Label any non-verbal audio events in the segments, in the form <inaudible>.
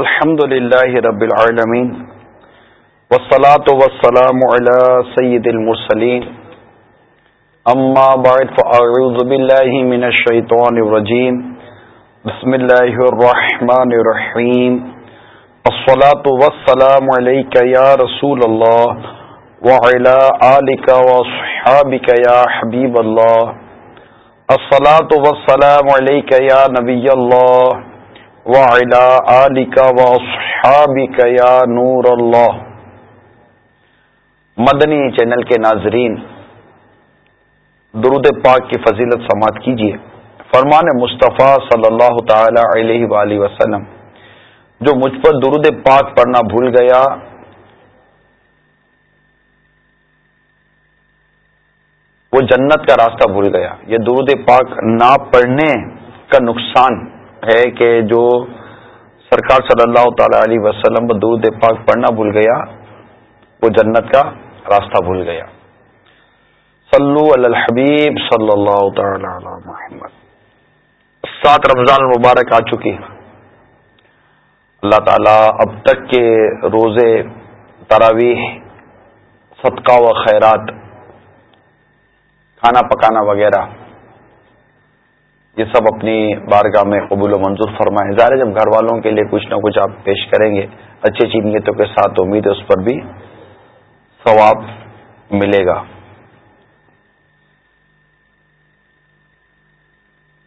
الحمد لله رب العالمين والصلاة والسلام على سيد المرسلين أما بعد فأعوذ بالله من الشيطان الرجيم بسم الله الرحمن الرحيم الصلاة والسلام عليك يا رسول الله وعلى آلك وصحابك يا حبيب الله الصلاة والسلام عليك يا نبي الله وعلى آلك وصحابك يا نور الله. مدنی چینل کے ناظرین، درود پاک کی فضیلت سماعت کیجیے۔ فرمان مصطفیٰ صلی اللہ تعالی علیہ وآلہ وسلم، جو مجھ پر درود پاک پڑھنا بھول گیا، وہ جنت کا راستہ بھول گیا۔ یہ درود پاک نہ پڑھنے کا نقصان ہے کہ جو سرکار صلی اللہ تعالی علیہ وسلم درود پاک پڑھنا بھول گیا، وہ جنت کا راستہ بھول گیا۔ صلو علی الحبیب صلی اللہ تعالی علی محمد۔ سات رمضان مبارک آ چکی اللہ تعالی اب تک کے روزے، تراویح، صدقہ و خیرات، کھانا پکانا وغیرہ یہ سب اپنی بارگاہ میں قبول و منظور فرمائے ظاہر جب گھر والوں کے لیے کچھ نہ کچھ آپ پیش کریں گے، اچھی اچھی نیتوں کے ساتھ امید ہے اس پر بھی ثواب ملے گا۔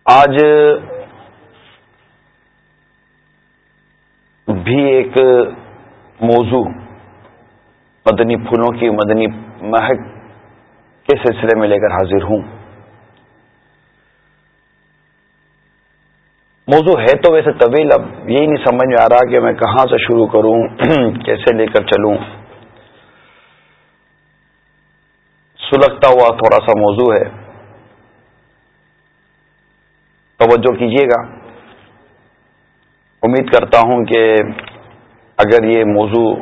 آج بھی ایک موضوع مدنی پھولوں کی مدنی مہک کے سلسلے میں لے کر حاضر ہوں۔ موضوع ہے تو ویسے طویل، اب یہی نہیں سمجھ میں آ رہا کہ میں کہاں سے شروع کروں، <clears throat> کیسے لے کر چلوں۔ سلگتا ہوا تھوڑا سا موضوع ہے۔ توجہ کیجیے گا۔ امید کرتا ہوں کہ اگر یہ موضوع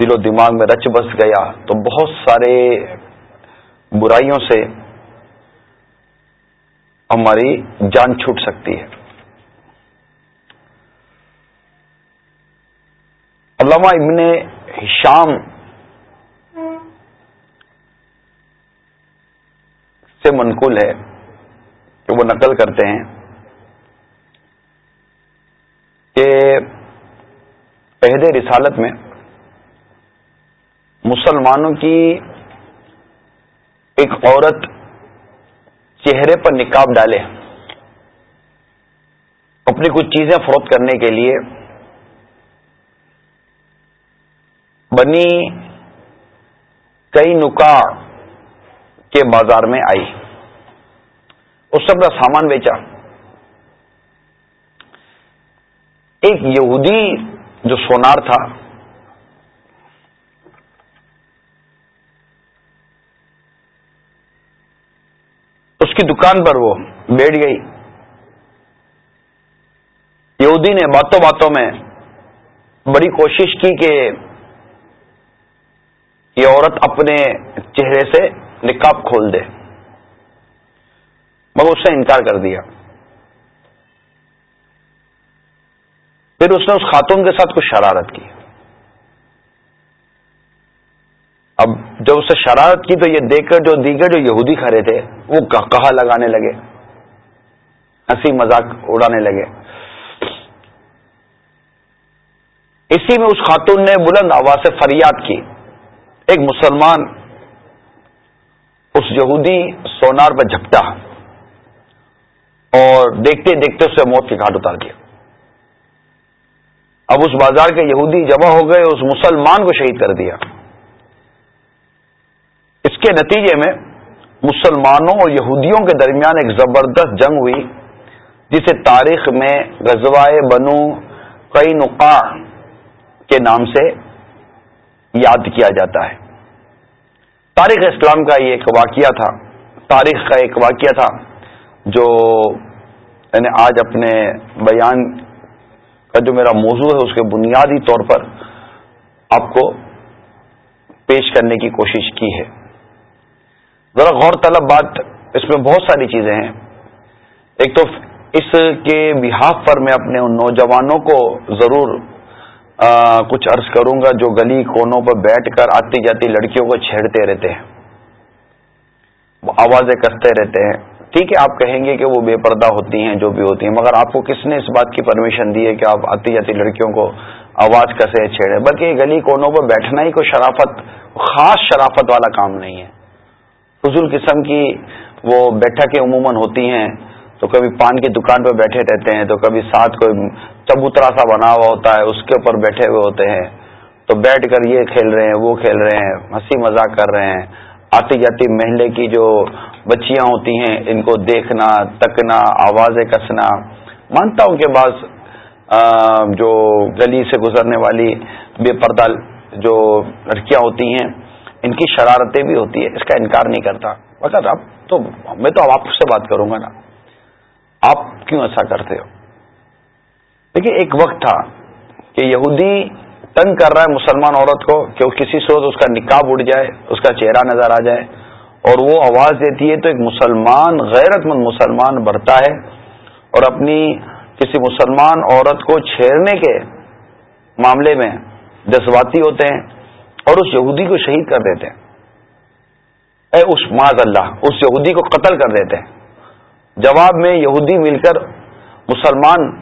دل و دماغ میں رچ بس گیا تو بہت سارے برائیوں سے ہماری جان چھوٹ سکتی ہے۔ علامہ ابن شام سے منقول ہے کہ وہ نقل کرتے ہیں کہ عہد رسالت میں مسلمانوں کی ایک عورت چہرے پر نکاب ڈالے۔ اپنی کچھ چیزیں فروخت کرنے کے لیے بنی کئی نکاح کے بازار میں آئی۔ اس سے اپنا سامان بیچا۔ ایک یہودی جو سونار تھا اس کی دکان پر وہ بیٹھ گئی۔ یہودی نے باتوں باتوں میں بڑی کوشش کی کہ یہ عورت اپنے چہرے سے نکاب کھول دے۔ مگر اس نے انکار کر دیا۔ پھر اس نے اس خاتون کے ساتھ کچھ شرارت کی۔ اب جب اس نے شرارت کی تو یہ دیکھ کر جو دیگر جو یہودی کھڑے تھے، وہ کہا لگانے لگے۔ ہنسی مذاق اڑانے لگے۔ اسی میں اس خاتون نے بلند آواز سے فریاد کی۔ ایک مسلمان اس یہودی سونار پر جھپٹا اور دیکھتے دیکھتے اسے موت کے گھاٹ اتار دیا اب اس بازار کے یہودی جمع ہو گئے، اس مسلمان کو شہید کر دیا۔ کے نتیجے میں مسلمانوں اور یہودیوں کے درمیان ایک زبردست جنگ ہوئی، جسے تاریخ میں غزوائے بنو کئی نقاع کے نام سے یاد کیا جاتا ہے۔ تاریخ اسلام کا یہ ایک واقعہ تھا، تاریخ کا ایک واقعہ تھا، جو یعنی آج اپنے بیان کا جو میرا موضوع ہے، اس کے بنیادی طور پر آپ کو پیش کرنے کی کوشش کی ہے۔ ذرا غور طلب بات، اس میں بہت ساری چیزیں ہیں۔ ایک تو اس کے بحاف پر میں اپنے ان نوجوانوں کو ضرور کچھ عرض کروں گا جو گلی کونوں پر بیٹھ کر آتی جاتی لڑکیوں کو چھیڑتے رہتے ہیں۔ آوازیں کرتے رہتے ہیں۔ ٹھیک ہے، آپ کہیں گے کہ وہ بے پردہ ہوتی ہیں، جو بھی ہوتی ہیں، مگر آپ کو کس نے اس بات کی پرمیشن دی ہے کہ آپ آتی جاتی لڑکیوں کو آواز کیسے چھیڑے بلکہ یہ گلی کونوں پر بیٹھنا ہی کوئی شرافت، خاص شرافت والا کام نہیں ہے۔ فضول قسم کی وہ بیٹھکیں عموماً ہوتی ہیں، تو کبھی پان کی دکان پہ بیٹھے رہتے ہیں، تو کبھی ساتھ کوئی چبوترا سا بنا ہوا ہوتا ہے، اس کے اوپر بیٹھے ہوئے ہوتے ہیں۔ تو بیٹھ کر یہ کھیل رہے ہیں، وہ کھیل رہے ہیں، ہنسی مذاق کر رہے ہیں۔ آتی جاتی محلے کی جو بچیاں ہوتی ہیں، ان کو دیکھنا، تکنا، آوازیں کسنا۔ مانتا ہوں کہ بعض جو گلی سے گزرنے والی بے پردہ جو لڑکیاں ہوتی ہیں ان کی شرارتیں بھی ہوتی ہیں، اس کا انکار نہیں کرتا۔ مگر اب تو میں تو اب آپ سے بات کروں گا نا۔ آپ کیوں ایسا کرتے ہو؟ دیکھیے، ایک وقت تھا کہ یہودی تنگ کر رہا ہے مسلمان عورت کو کہ کسی صورت اس کا نکاب اڑ جائے، اس کا چہرہ نظر آ جائے۔ اور وہ آواز دیتی ہے تو ایک مسلمان غیرت مند مسلمان بڑھتا ہے اور اپنی کسی مسلمان عورت کو چھیڑنے کے معاملے میں جذباتی ہوتے ہیں۔ اور اس یہودی کو شہید کر دیتے ہیں۔ اے اس معذ اللہ، اس یہودی کو قتل کر دیتے ہیں۔ جواب میں یہودی مل کر مسلمان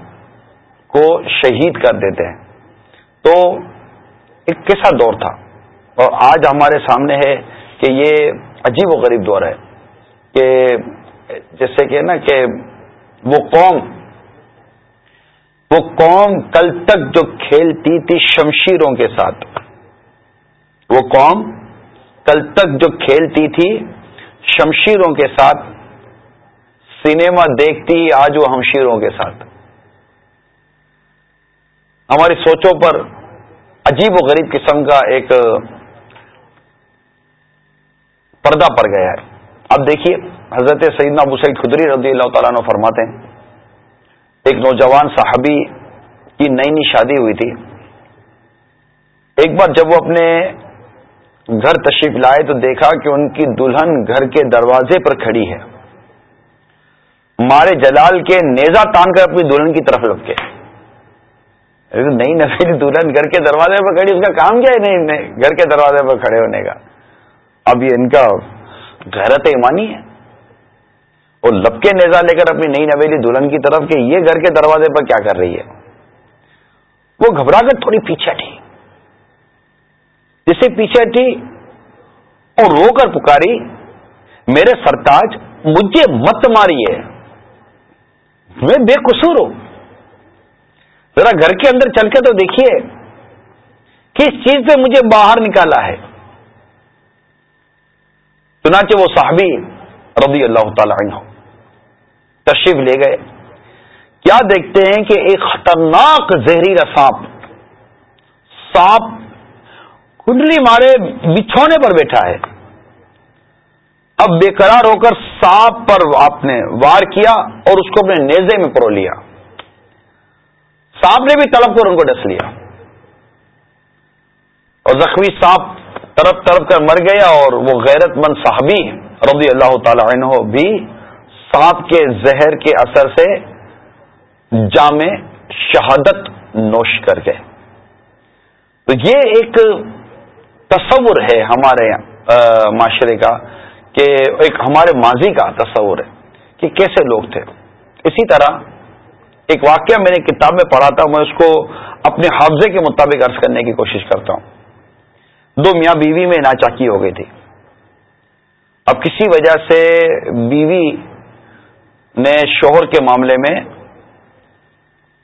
کو شہید کر دیتے ہیں۔ تو ایک کیسا دور تھا۔ اور آج ہمارے سامنے ہے کہ یہ عجیب و غریب دور ہے کہ جیسے کہ نا کہ وہ قوم وہ قوم کل تک جو کھیلتی تھی شمشیروں کے ساتھ۔ وہ قوم کل تک جو کھیلتی تھی، شمشیروں کے ساتھ، سنیما دیکھتی، آج وہ ہمشیروں کے ساتھ۔ ہماری سوچوں پر عجیب و غریب قسم کا ایک پردہ پڑ گیا ہے۔ اب دیکھیے، حضرت سیدنا ابو سعید خدری رضی اللہ تعالیٰ نے فرماتے ہیں، ایک نوجوان صحابی کی نئی نئی شادی ہوئی تھی۔ ایک بار جب وہ اپنے گھر تشریف لائے تو دیکھا کہ ان کی دلہن گھر کے دروازے پر کھڑی ہے۔ مارے جلال کے نیزا تان کر اپنی دلہن کی طرف لپکے۔ نئی نویلی دلہن گھر کے دروازے پر کھڑی، اس کا کام کیا ہے؟ نہیں گھر کے دروازے پر کھڑے ہونے کا۔ اب یہ ان کا غیرت ایمانی ہے۔ اور لپکے نیزا لے کر اپنی نئی نویلی دلہن کی طرف کہ یہ گھر کے دروازے پر کیا کر رہی ہے؟ وہ گھبرا کر تھوڑی پیچھے تھی جسے پیچھے تھی اور رو کر پکاری، میرے سرتاج، مجھے مت ماری ہے میں بے قصور ہوں۔ ذرا گھر کے اندر چل کے تو دیکھیے کس چیز سے مجھے باہر نکالا ہے۔ چنانچہ وہ صحابی رضی اللہ تعالی عنہ تشریف لے گئے۔ کیا دیکھتے ہیں کہ ایک خطرناک زہریلا سانپ سانپ کنڈلی مارے بچھونے پر بیٹھا ہے۔ اب بے قرار ہو کر سانپ پر آپ نے وار کیا اور اس کو اپنے نیزے میں پرو لیا۔ سانپ نے بھی تڑپ کر ان کو ڈس لیا۔ اور زخمی سانپ تڑپ تڑپ کر مر گیا اور وہ غیرت مند صاحبی رضی اللہ تعالی عنہ بھی سانپ کے زہر کے اثر سے جامع شہادت نوش کر گئے۔ تو یہ ایک تصور ہے ہمارے معاشرے کا، کہ ایک ہمارے ماضی کا تصور ہے کہ کیسے لوگ تھے۔ اسی طرح ایک واقعہ میں نے کتاب میں پڑھا تھا، میں اس کو اپنے حافظے کے مطابق عرض کرنے کی کوشش کرتا ہوں۔ دو میاں بیوی میں ناچاکی ہو گئی تھی۔ اب کسی وجہ سے بیوی نے شوہر کے معاملے میں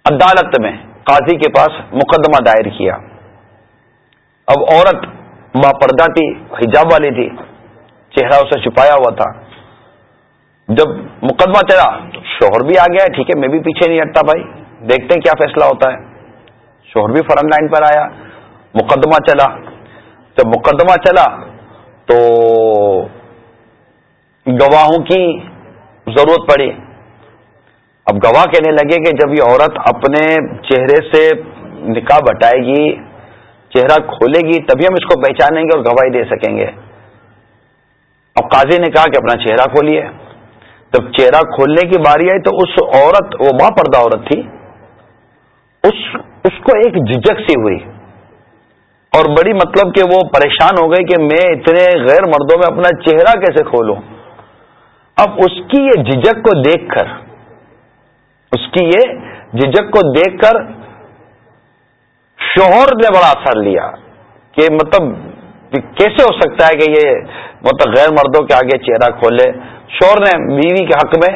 عدالت میں قاضی کے پاس مقدمہ دائر کیا۔ اب عورت باپردہ تھی، حجاب والی تھی، چہرہ اسے چھپایا ہوا تھا۔ جب مقدمہ چلا تو شوہر بھی آ گیا، ٹھیک ہے، میں بھی پیچھے نہیں ہٹتا بھائی، دیکھتے ہیں کیا فیصلہ ہوتا ہے۔ شوہر بھی فرنٹ لائن پر آیا، مقدمہ چلا۔ جب مقدمہ چلا تو گواہوں کی ضرورت پڑی۔ اب گواہ کہنے لگے کہ جب یہ عورت اپنے چہرے سے نکاح بٹائے گی چہرہ کھولے گی، تبھی ہم اس کو پہچانیں گے اور گواہی دے سکیں گے۔ اب قاضی نے کہا کہ اپنا چہرہ کھولیے۔ جب چہرہ کھولنے کی باری آئی تو اس عورت، وہ ماں پردہ عورت تھی، اس اس کو ایک جھجک سی ہوئی۔ اور بڑی مطلب کہ وہ پریشان ہو گئی کہ میں اتنے غیر مردوں میں اپنا چہرہ کیسے کھولوں۔ اب اس کی یہ جھجک کو دیکھ کر، اس کی یہ جھجک کو دیکھ کر شوہر نے بڑا اثر لیا کہ مطلب کیسے ہو سکتا ہے کہ یہ مطلب غیر مردوں کے آگے چہرہ کھولے؟ شوہر نے بیوی کے حق میں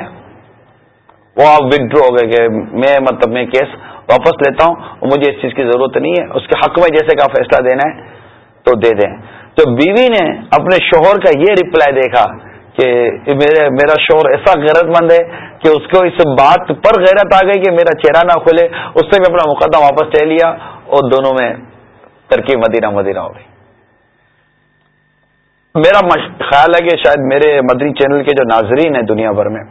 وہ آپ وڈرو ہو گئے کہ میں مطلب میں کیس واپس لیتا ہوں اور مجھے اس چیز کی ضرورت نہیں ہے، اس کے حق میں جیسے کا فیصلہ دینا ہے تو دے دیں۔ تو بیوی نے اپنے شوہر کا یہ ریپلائی دیکھا کہ میرے میرا شوہر ایسا غیرت مند ہے کہ اس کو اس بات پر غیرت آ گئی کہ میرا چہرہ نہ کھلے، اس نے بھی اپنا مقدمہ واپس لے لیا۔ اور دونوں میں ترکیب مدینہ مدینہ ہو گئی۔ میرا خیال ہے کہ شاید میرے مدری چینل کے جو ناظرین ہیں دنیا بھر میں،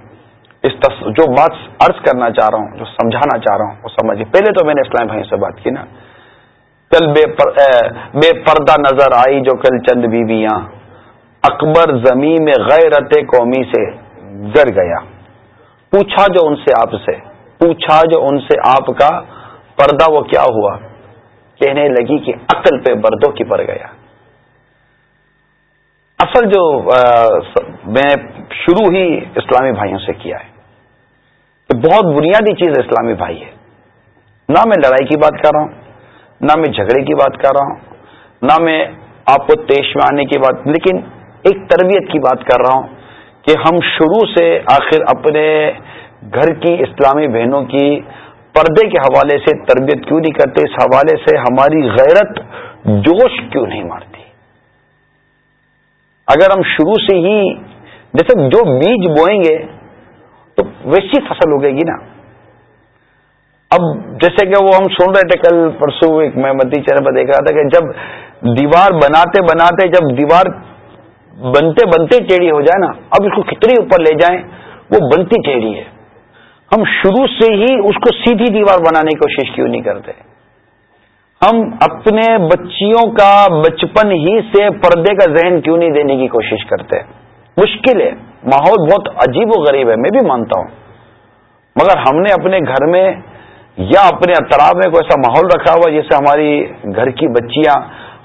اس تص... جو بات عرض کرنا چاہ رہا ہوں، جو سمجھانا چاہ رہا ہوں، وہ سمجھیے۔ پہلے تو میں نے اسلام بھائی سے بات کی نا۔ کل بے پر... بے پردہ نظر آئی جو کل چند بیویاں اکبر زمین میں غیرت قومی سے گر گیا۔ پوچھا جو ان سے آپ سے، پوچھا جو ان سے آپ کا پردہ وہ کیا ہوا؟ کہنے لگی کہ عقل پہ بردوں کی پڑ گیا۔ اصل جو میں شروع ہی اسلامی بھائیوں سے کیا ہے۔ کہ بہت بنیادی چیز اسلامی بھائی ہے۔ نہ میں لڑائی کی بات کر رہا ہوں، نہ میں جھگڑے کی بات کر رہا ہوں، نہ میں آپ کو تیش میں آنے کی بات، لیکن ایک تربیت کی بات کر رہا ہوں کہ ہم شروع سے آخر اپنے گھر کی اسلامی بہنوں کی پردے کے حوالے سے تربیت کیوں نہیں کرتے؟ اس حوالے سے ہماری غیرت جوش کیوں نہیں مارتی؟ اگر ہم شروع سے ہی جیسے جو بیج بوئیں گے تو ویسی فصل اگے گی نا۔ اب جیسے کہ وہ ہم سن رہے تھے کل پرسوں ایک میں مدی چہرے پر دیکھ رہا تھا کہ جب دیوار بناتے بناتے جب دیوار بنتے بنتے ٹیڑھی ہو جائے نا، اب اس کو کتنی اوپر لے جائیں، وہ بنتی ٹیڑھی ہے۔ ہم شروع سے ہی اس کو سیدھی دیوار بنانے کی کوشش کیوں نہیں کرتے؟ ہم اپنے بچیوں کا بچپن ہی سے پردے کا ذہن کیوں نہیں دینے کی کوشش کرتے؟ مشکل ہے، ماحول بہت عجیب و غریب ہے، میں بھی مانتا ہوں۔ مگر ہم نے اپنے گھر میں یا اپنے اطراف میں کوئی ایسا ماحول رکھا ہوا جس سے ہماری گھر کی بچیاں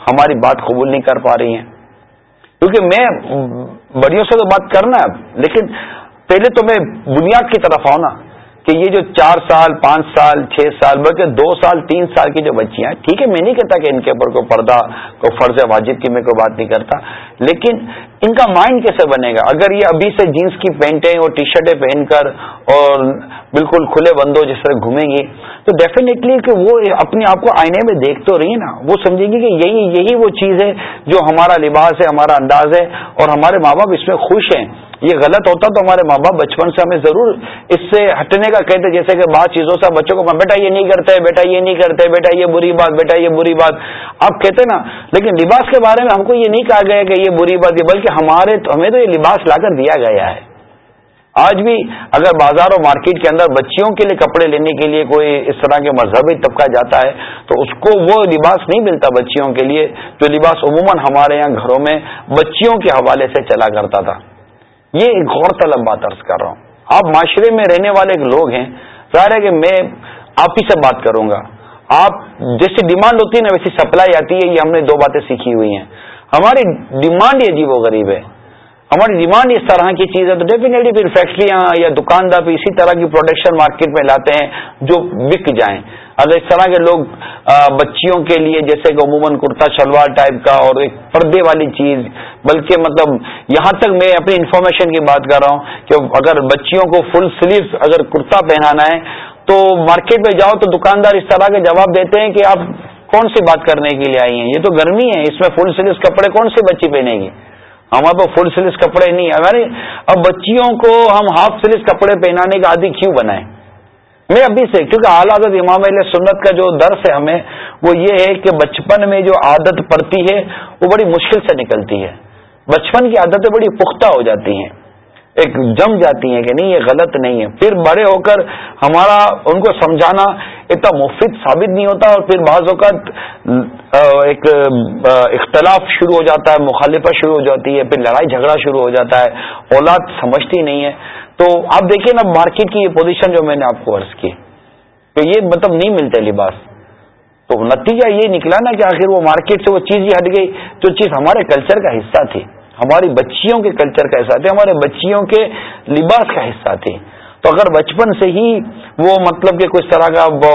ہماری بات قبول نہیں کر پا رہی ہیں۔ کیونکہ میں بڑیوں سے تو بات کرنا ہے، لیکن پہلے تو میں بنیاد کی طرف آؤں نا۔ کہ یہ جو چار سال، پانچ سال، چھ سال، بلکہ دو سال، تین سال کی جو بچیاں ہیں، ٹھیک ہے، میں نہیں کہتا کہ ان کے اوپر کوئی پردہ کو فرض واجب کی میں کوئی بات نہیں کرتا، لیکن ان کا مائنڈ کیسے بنے گا؟ اگر یہ ابھی سے جینس کی پینٹیں اور ٹی شرٹیں پہن کر اور بالکل کھلے بندوں جس طرح گھومیں گی تو ڈیفینیٹلی کہ وہ اپنے آپ کو آئینے میں دیکھ تو رہی نا۔ وہ سمجھیں گی کہ یہی یہی وہ چیز ہے جو ہمارا لباس ہے، ہمارا انداز ہے اور ہمارے ماں باپ اس میں خوش ہیں۔ یہ غلط ہوتا تو ہمارے ماں باپ بچپن سے ہمیں ضرور اس سے ہٹنے کا کہتے، جیسے کہ بعض چیزوں سے بچوں کو بیٹا یہ نہیں کرتے، بیٹا یہ نہیں کرتے، بیٹا یہ بری بات، بیٹا یہ بری بات۔ آپ کہتے نا، لیکن لباس کے بارے میں ہم کو یہ نہیں کہا گیا کہ یہ بری بات ہے، بلکہ ہمارے ہمیں تو یہ لباس لا کر دیا گیا ہے۔ آج بھی اگر بازار اور مارکیٹ کے اندر بچیوں کے لیے کپڑے لینے کے لیے کوئی اس طرح کے مذہبی طبقہ جاتا ہے، تو اس کو وہ لباس نہیں ملتا بچیوں کے لیے جو لباس عموماً ہمارے یہاں گھروں میں بچیوں کے حوالے سے چلا کرتا تھا۔ یہ ایک غور طلب بات عرض کر رہا ہوں۔ آپ معاشرے میں رہنے والے لوگ ہیں، ظاہر ہے کہ میں آپ ہی سے بات کروں گا۔ آپ جیسی ڈیمانڈ ہوتی ہے نا، ویسی سپلائی آتی ہے، یہ ہم نے دو باتیں سیکھی ہوئی ہیں۔ ہماری ڈیمانڈ ہی عجیب و غریب ہے۔ ہماری ڈیمانڈ اس طرح کی چیز ہے تو ڈیفینیٹلی پھر فیکٹریاں یا دکاندار بھی اسی طرح کی پروڈکشن مارکیٹ میں لاتے ہیں جو بک جائیں۔ اگر اس طرح کے لوگ بچیوں کے لیے جیسے کہ عموماً کرتا شلوار ٹائپ کا اور ایک پردے والی چیز، بلکہ مطلب یہاں تک میں اپنی انفارمیشن کی بات کر رہا ہوں کہ اگر بچیوں کو فل سلیو اگر کرتا پہنانا ہے، تو مارکیٹ میں جاؤ تو دکاندار اس طرح کے جواب دیتے ہیں کہ آپ کون سی بات کرنے کے لیے آئی ہیں؟ یہ تو گرمی ہے، اس میں فل سلیو کپڑے کون سی بچی پہنے گی ہمارے پاس فل سلیس کپڑے نہیں ہمارے اب بچیوں کو ہم ہاف سلیس کپڑے پہنانے کا عادی کیوں بنائیں؟ میں ابھی سے کیونکہ اعلیٰ امام علیہ سنت کا جو درس ہے ہمیں، وہ یہ ہے کہ بچپن میں جو عادت پڑتی ہے، وہ بڑی مشکل سے نکلتی ہے۔ بچپن کی عادتیں بڑی پختہ ہو جاتی ہیں۔ ایک جم جاتی ہیں کہ نہیں، یہ غلط نہیں ہے۔ پھر بڑے ہو کر ہمارا ان کو سمجھانا اتنا مفید ثابت نہیں ہوتا، اور پھر بعض اوقات ایک اختلاف شروع ہو جاتا ہے، مخالفت شروع ہو جاتی ہے، پھر لڑائی جھگڑا شروع ہو جاتا ہے۔ اولاد سمجھتی نہیں ہے۔ تو آپ دیکھیں نا مارکیٹ کی یہ پوزیشن جو میں نے آپ کو عرض کی، تو یہ مطلب نہیں ملتے لباس۔ تو نتیجہ یہ نکلا نا کہ آخر وہ مارکیٹ سے وہ چیز ہی ہٹ گئی۔ جو چیز ہمارے کلچر کا حصہ تھی۔ ہماری بچیوں کے کلچر کا حصہ تھے ہمارے بچیوں کے لباس کا حصہ تھے تو اگر بچپن سے ہی وہ مطلب کہ کچھ طرح کا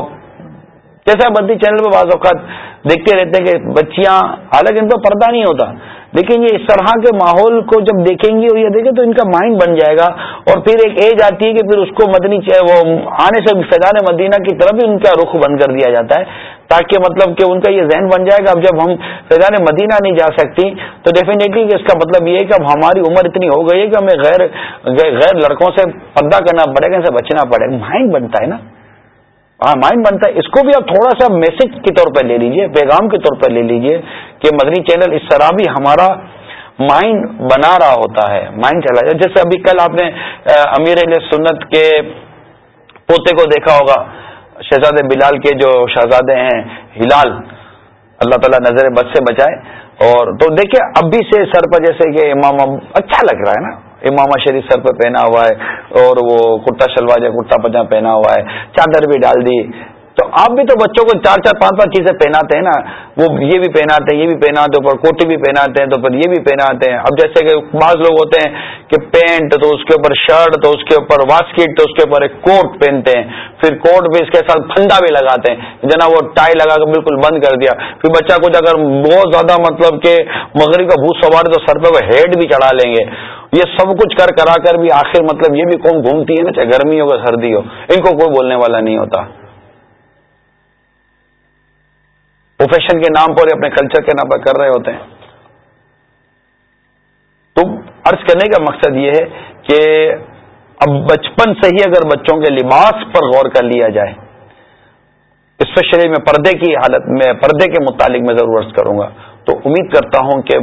جیسا بدی چینل پہ بعض اوقات دیکھتے رہتے ہیں کہ بچیاں، حالانکہ ان کو پردہ نہیں ہوتا۔ لیکن یہ اس طرح کے ماحول کو جب دیکھیں گی اور یہ دیکھیں تو ان کا مائنڈ بن جائے گا اور پھر ایک ایج آتی ہے کہ پھر اس کو مدنی وہ آنے سے فیضان مدینہ کی طرف بھی ان کا رخ بند کر دیا جاتا ہے تاکہ مطلب کہ ان کا یہ ذہن بن جائے گا، اب جب ہم فیضان مدینہ نہیں جا سکتی، تو ڈیفینیٹلی اس کا مطلب یہ ہے کہ اب ہماری عمر اتنی ہو گئی ہے کہ ہمیں غیر غیر لڑکوں سے پردہ کرنا پڑے گا، ان سے بچنا پڑے گا۔ مائنڈ بنتا ہے نا۔ ہاں مائنڈ بنتا ہے۔ اس کو بھی آپ تھوڑا سا میسج کے طور پر لے لیجیے، پیغام کے طور پر لے لیجیے کہ مدنی چینل اس طرح بھی ہمارا مائنڈ بنا رہا ہوتا ہے۔ مائنڈ چلا جائے۔ جیسے ابھی کل آپ نے امیر علیہ سنت کے پوتے کو دیکھا ہوگا۔ شہزاد بلال کے جو شہزادے ہیں، ہلال، اللہ تعالیٰ نظر بد سے بچائے۔ اور تو دیکھیں ابھی سے سر پر جیسے کہ امام اچھا لگ رہا ہے نا۔ امامہ شریف سر پہ پہنا ہوا ہے اور وہ کرتا شلوار یا کرتا پجامہ پہنا ہوا ہے، چادر بھی ڈال دی۔ تو آپ بھی تو بچوں کو چار چار پانچ پانچ چیزیں پہناتے ہیں نا۔ وہ یہ بھی پہناتے ہیں، یہ بھی پہناتے اوپر کوٹی بھی پہناتے ہیں، تو پھر یہ بھی پہناتے ہیں۔ اب جیسے کہ بعض لوگ ہوتے ہیں کہ پینٹ تو اس کے اوپر شرٹ تو اس کے اوپر واسکٹ تو اس کے اوپر ایک کوٹ پہنتے ہیں۔ پھر کوٹ بھی اس کے ساتھ پھندا بھی لگاتے ہیں۔ جنا وہ ٹائی لگا کر بالکل بند کر دیا۔ پھر بچہ کچھ اگر بہت زیادہ مطلب کہ مغرب کا بھوت سوار تو سر پہ وہ ہیڈ بھی چڑھا لیں گے۔ یہ سب کچھ کر، کرا کر بھی آخر مطلب یہ بھی کون گھومتی ہے نا، چاہے گرمی ہو یا سردی ہو۔ ان کو کوئی بولنے والا نہیں ہوتا۔ فیشن کے نام پر اپنے کلچر کے نام پر کر رہے ہوتے ہیں۔ تو عرض کرنے کا مقصد یہ ہے کہ اب بچپن سے ہی اگر بچوں کے لباس پر غور کر لیا جائے اسپیشلی میں پردے کی حالت میں، پردے کے متعلق میں ضرور عرض کروں گا۔ تو امید کرتا ہوں کہ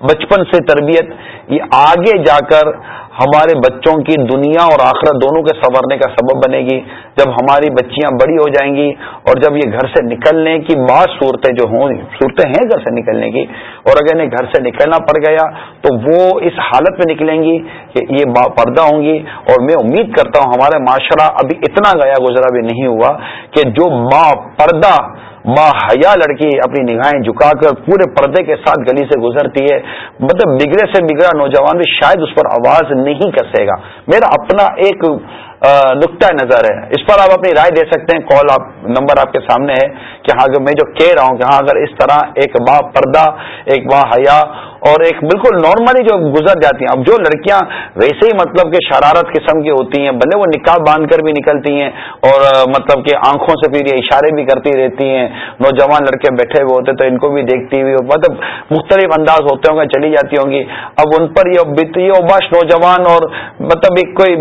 بچپن سے تربیت، یہ آگے جا کر ہمارے بچوں کی دنیا اور آخرت دونوں کے سنورنے کا سبب بنے گی۔ جب ہماری بچیاں بڑی ہو جائیں گی اور جب یہ گھر سے نکلنے کی بعض صورتیں جو ہوں، صورتیں ہیں گھر سے نکلنے کی، اور اگر انہیں گھر سے نکلنا پڑ گیا تو وہ اس حالت میں نکلیں گی کہ یہ پردہ ہوں گی۔ اور میں امید کرتا ہوں ہمارا معاشرہ ابھی اتنا گیا گزرا بھی نہیں ہوا کہ جو ماں پردہ حیا لڑکی اپنی نگاہیں جھکا کر پورے پردے کے ساتھ گلی سے گزرتی ہے مطلب بگڑے سے بگڑا نوجوان بھی شاید اس پر آواز نہیں کسے گا۔ میرا اپنا ایک نقطۂ نظر ہے۔ اس پر آپ اپنی رائے دے سکتے ہیں۔ کال آپ، نمبر آپ کے سامنے ہے کہ ہاں میں جو کہہ رہا ہوں کہ ہاں اگر اس طرح ایک ماں پردہ، ایک ماں حیا اور ایک بالکل نارملی جو گزر جاتی ہیں۔ اب جو لڑکیاں ویسے ہی مطلب کہ شرارت قسم کی ہوتی ہیں بھلے وہ نکاح باندھ کر بھی نکلتی ہیں اور مطلب کہ آنکھوں سے پھر یہ اشارے بھی کرتی رہتی ہیں۔ نوجوان لڑکے بیٹھے ہوئے ہوتے تو ان کو بھی دیکھتی ہوئی مطلب مختلف انداز ہوتے ہوں گے، چلی جاتی ہوں گی۔ اب ان پر یہ اوباش نوجوان اور مطلب ایک کوئی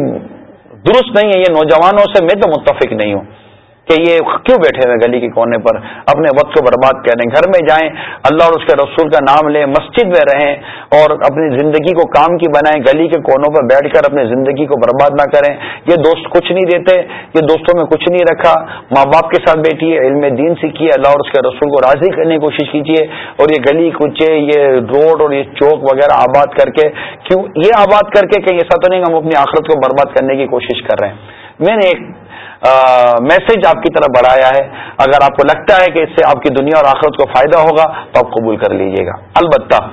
درست نہیں ہے یہ نوجوانوں سے میں تو متفق نہیں ہوں۔ کہ یہ کیوں بیٹھے ہوئے گلی کے کونے پر؟ اپنے وقت کو برباد کریں گھر میں جائیں، اللہ اور اس کے رسول کا نام لیں، مسجد میں رہیں اور اپنی زندگی کو کام کی بنائیں، گلی کے کونوں پر بیٹھ کر اپنی زندگی کو برباد نہ کریں۔ یہ دوست کچھ نہیں دیتے، یہ دوستوں میں کچھ نہیں رکھا۔ ماں باپ کے ساتھ بیٹھیے علم دین سیکھیے اللہ اور اس کے رسول کو راضی کرنے کی کوشش کیجیے۔ اور یہ گلی کچے یہ روڈ اور یہ چوک وغیرہ آباد کر کے، کیوں یہ آباد کر کے کہیں ایسا تو نہیں، ہم اپنی آخرت کو برباد کرنے کی کوشش کر رہے ہیں۔ میں نے ایک میسج آپ کی طرف بڑھایا ہے۔ اگر آپ کو لگتا ہے کہ اس سے آپ کی دنیا اور آخرت کو فائدہ ہوگا، تو آپ قبول کر لیجیے گا۔ البتہ،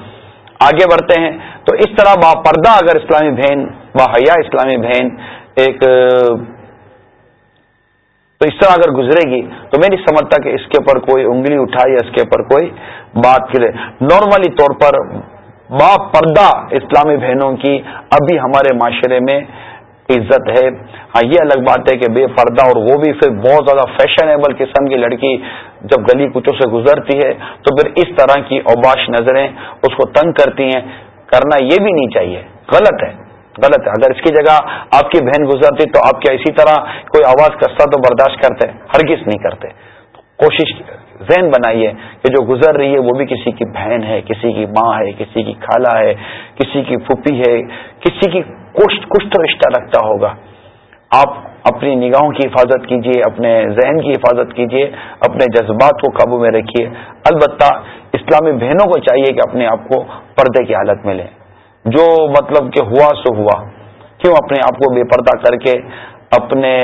آگے بڑھتے ہیں۔ تو اس طرح با پردہ اگر اسلامی بہن، با حیا اسلامی بہن ایک تو اس طرح اگر گزرے گی، تو میں نہیں سمجھتا کہ اس کے اوپر کوئی انگلی اٹھائے یا اس کے اوپر کوئی بات کرے نارملی طور پر با پردہ اسلامی بہنوں کی ابھی ہمارے معاشرے میں عزت ہے۔ ہاں یہ الگ بات ہے کہ بے پردہ اور وہ بھی پھر بہت زیادہ فیشنیبل قسم کی لڑکی جب گلی کچوں سے گزرتی ہے تو پھر اس طرح کی اوباش نظریں اس کو تنگ کرتی ہیں۔ کرنا یہ بھی نہیں چاہیے۔ غلط ہے۔ غلط ہے۔ اگر اس کی جگہ آپ کی بہن گزرتی تو آپ کیا اسی طرح کوئی آواز کستا تو برداشت کرتے؟ ہرگز نہیں کرتے۔ کوشش ذہن بنائیے کہ جو گزر رہی ہے وہ بھی کسی کی بہن ہے، کسی کی ماں ہے، کسی کی خالہ ہے، کسی کی پھوپھی ہے، کسی کی کچھ تو رشتہ رکھتا ہوگا۔ آپ اپنی نگاہوں کی حفاظت کیجیے اپنے ذہن کی حفاظت کیجیے اپنے جذبات کو قابو میں رکھیے۔ البتہ اسلامی بہنوں کو چاہیے کہ اپنے آپ کو پردے کی حالت میں لیں۔ جو مطلب کہ ہوا سو ہوا، کیوں اپنے آپ کو بے پردہ کر کے اپنے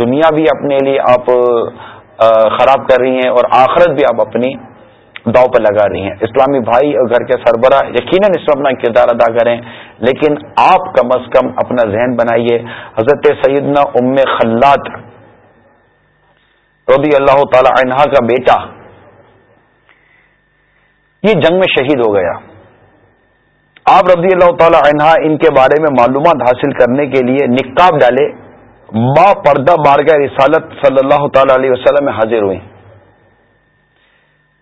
دنیا بھی اپنے لیے آپ خراب کر رہی ہیں اور آخرت بھی آپ اپنی داؤ پہ لگا رہی ہیں۔ اسلامی بھائی اور گھر کے سربراہ یقیناً اس میں اپنا کردار ادا کریں، لیکن آپ کم از کم اپنا ذہن بنائیے۔ حضرت سیدنا ام خلات رضی اللہ تعالی عنہا کا بیٹا، یہ جنگ میں شہید ہو گیا۔ آپ رضی اللہ تعالی عنہا ان کے بارے میں معلومات حاصل کرنے کے لیے نکاب ڈالے۔ با پردہ بارگاہ رسالت صلی اللہ تعالی علیہ وسلم میں حاضر ہوئی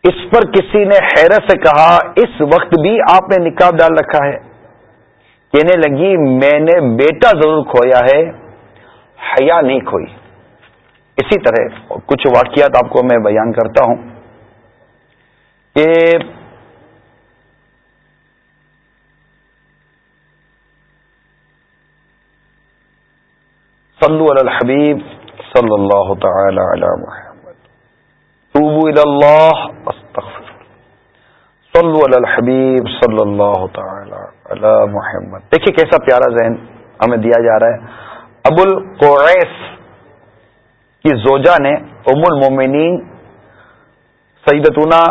اس پر کسی نے حیرت سے کہا، اس وقت بھی آپ نے نکاب ڈال رکھا ہے۔ کہنے لگی، میں نے بیٹا ضرور کھویا ہے، حیا نہیں کھوئی۔ اسی طرح کچھ واقعات آپ کو میں بیان کرتا ہوں کہ صلو علی الحبیب صلی اللہ تعالی علی محمد. توبو الی اللہ استغفر صلو علی الحبیب صلی اللہ تعالی علی محمد. دیکھیے کیسا پیارا ذہن ہمیں دیا جا رہا ہے. ابو القعیس کی زوجہ نے ام المومنین سیدتنا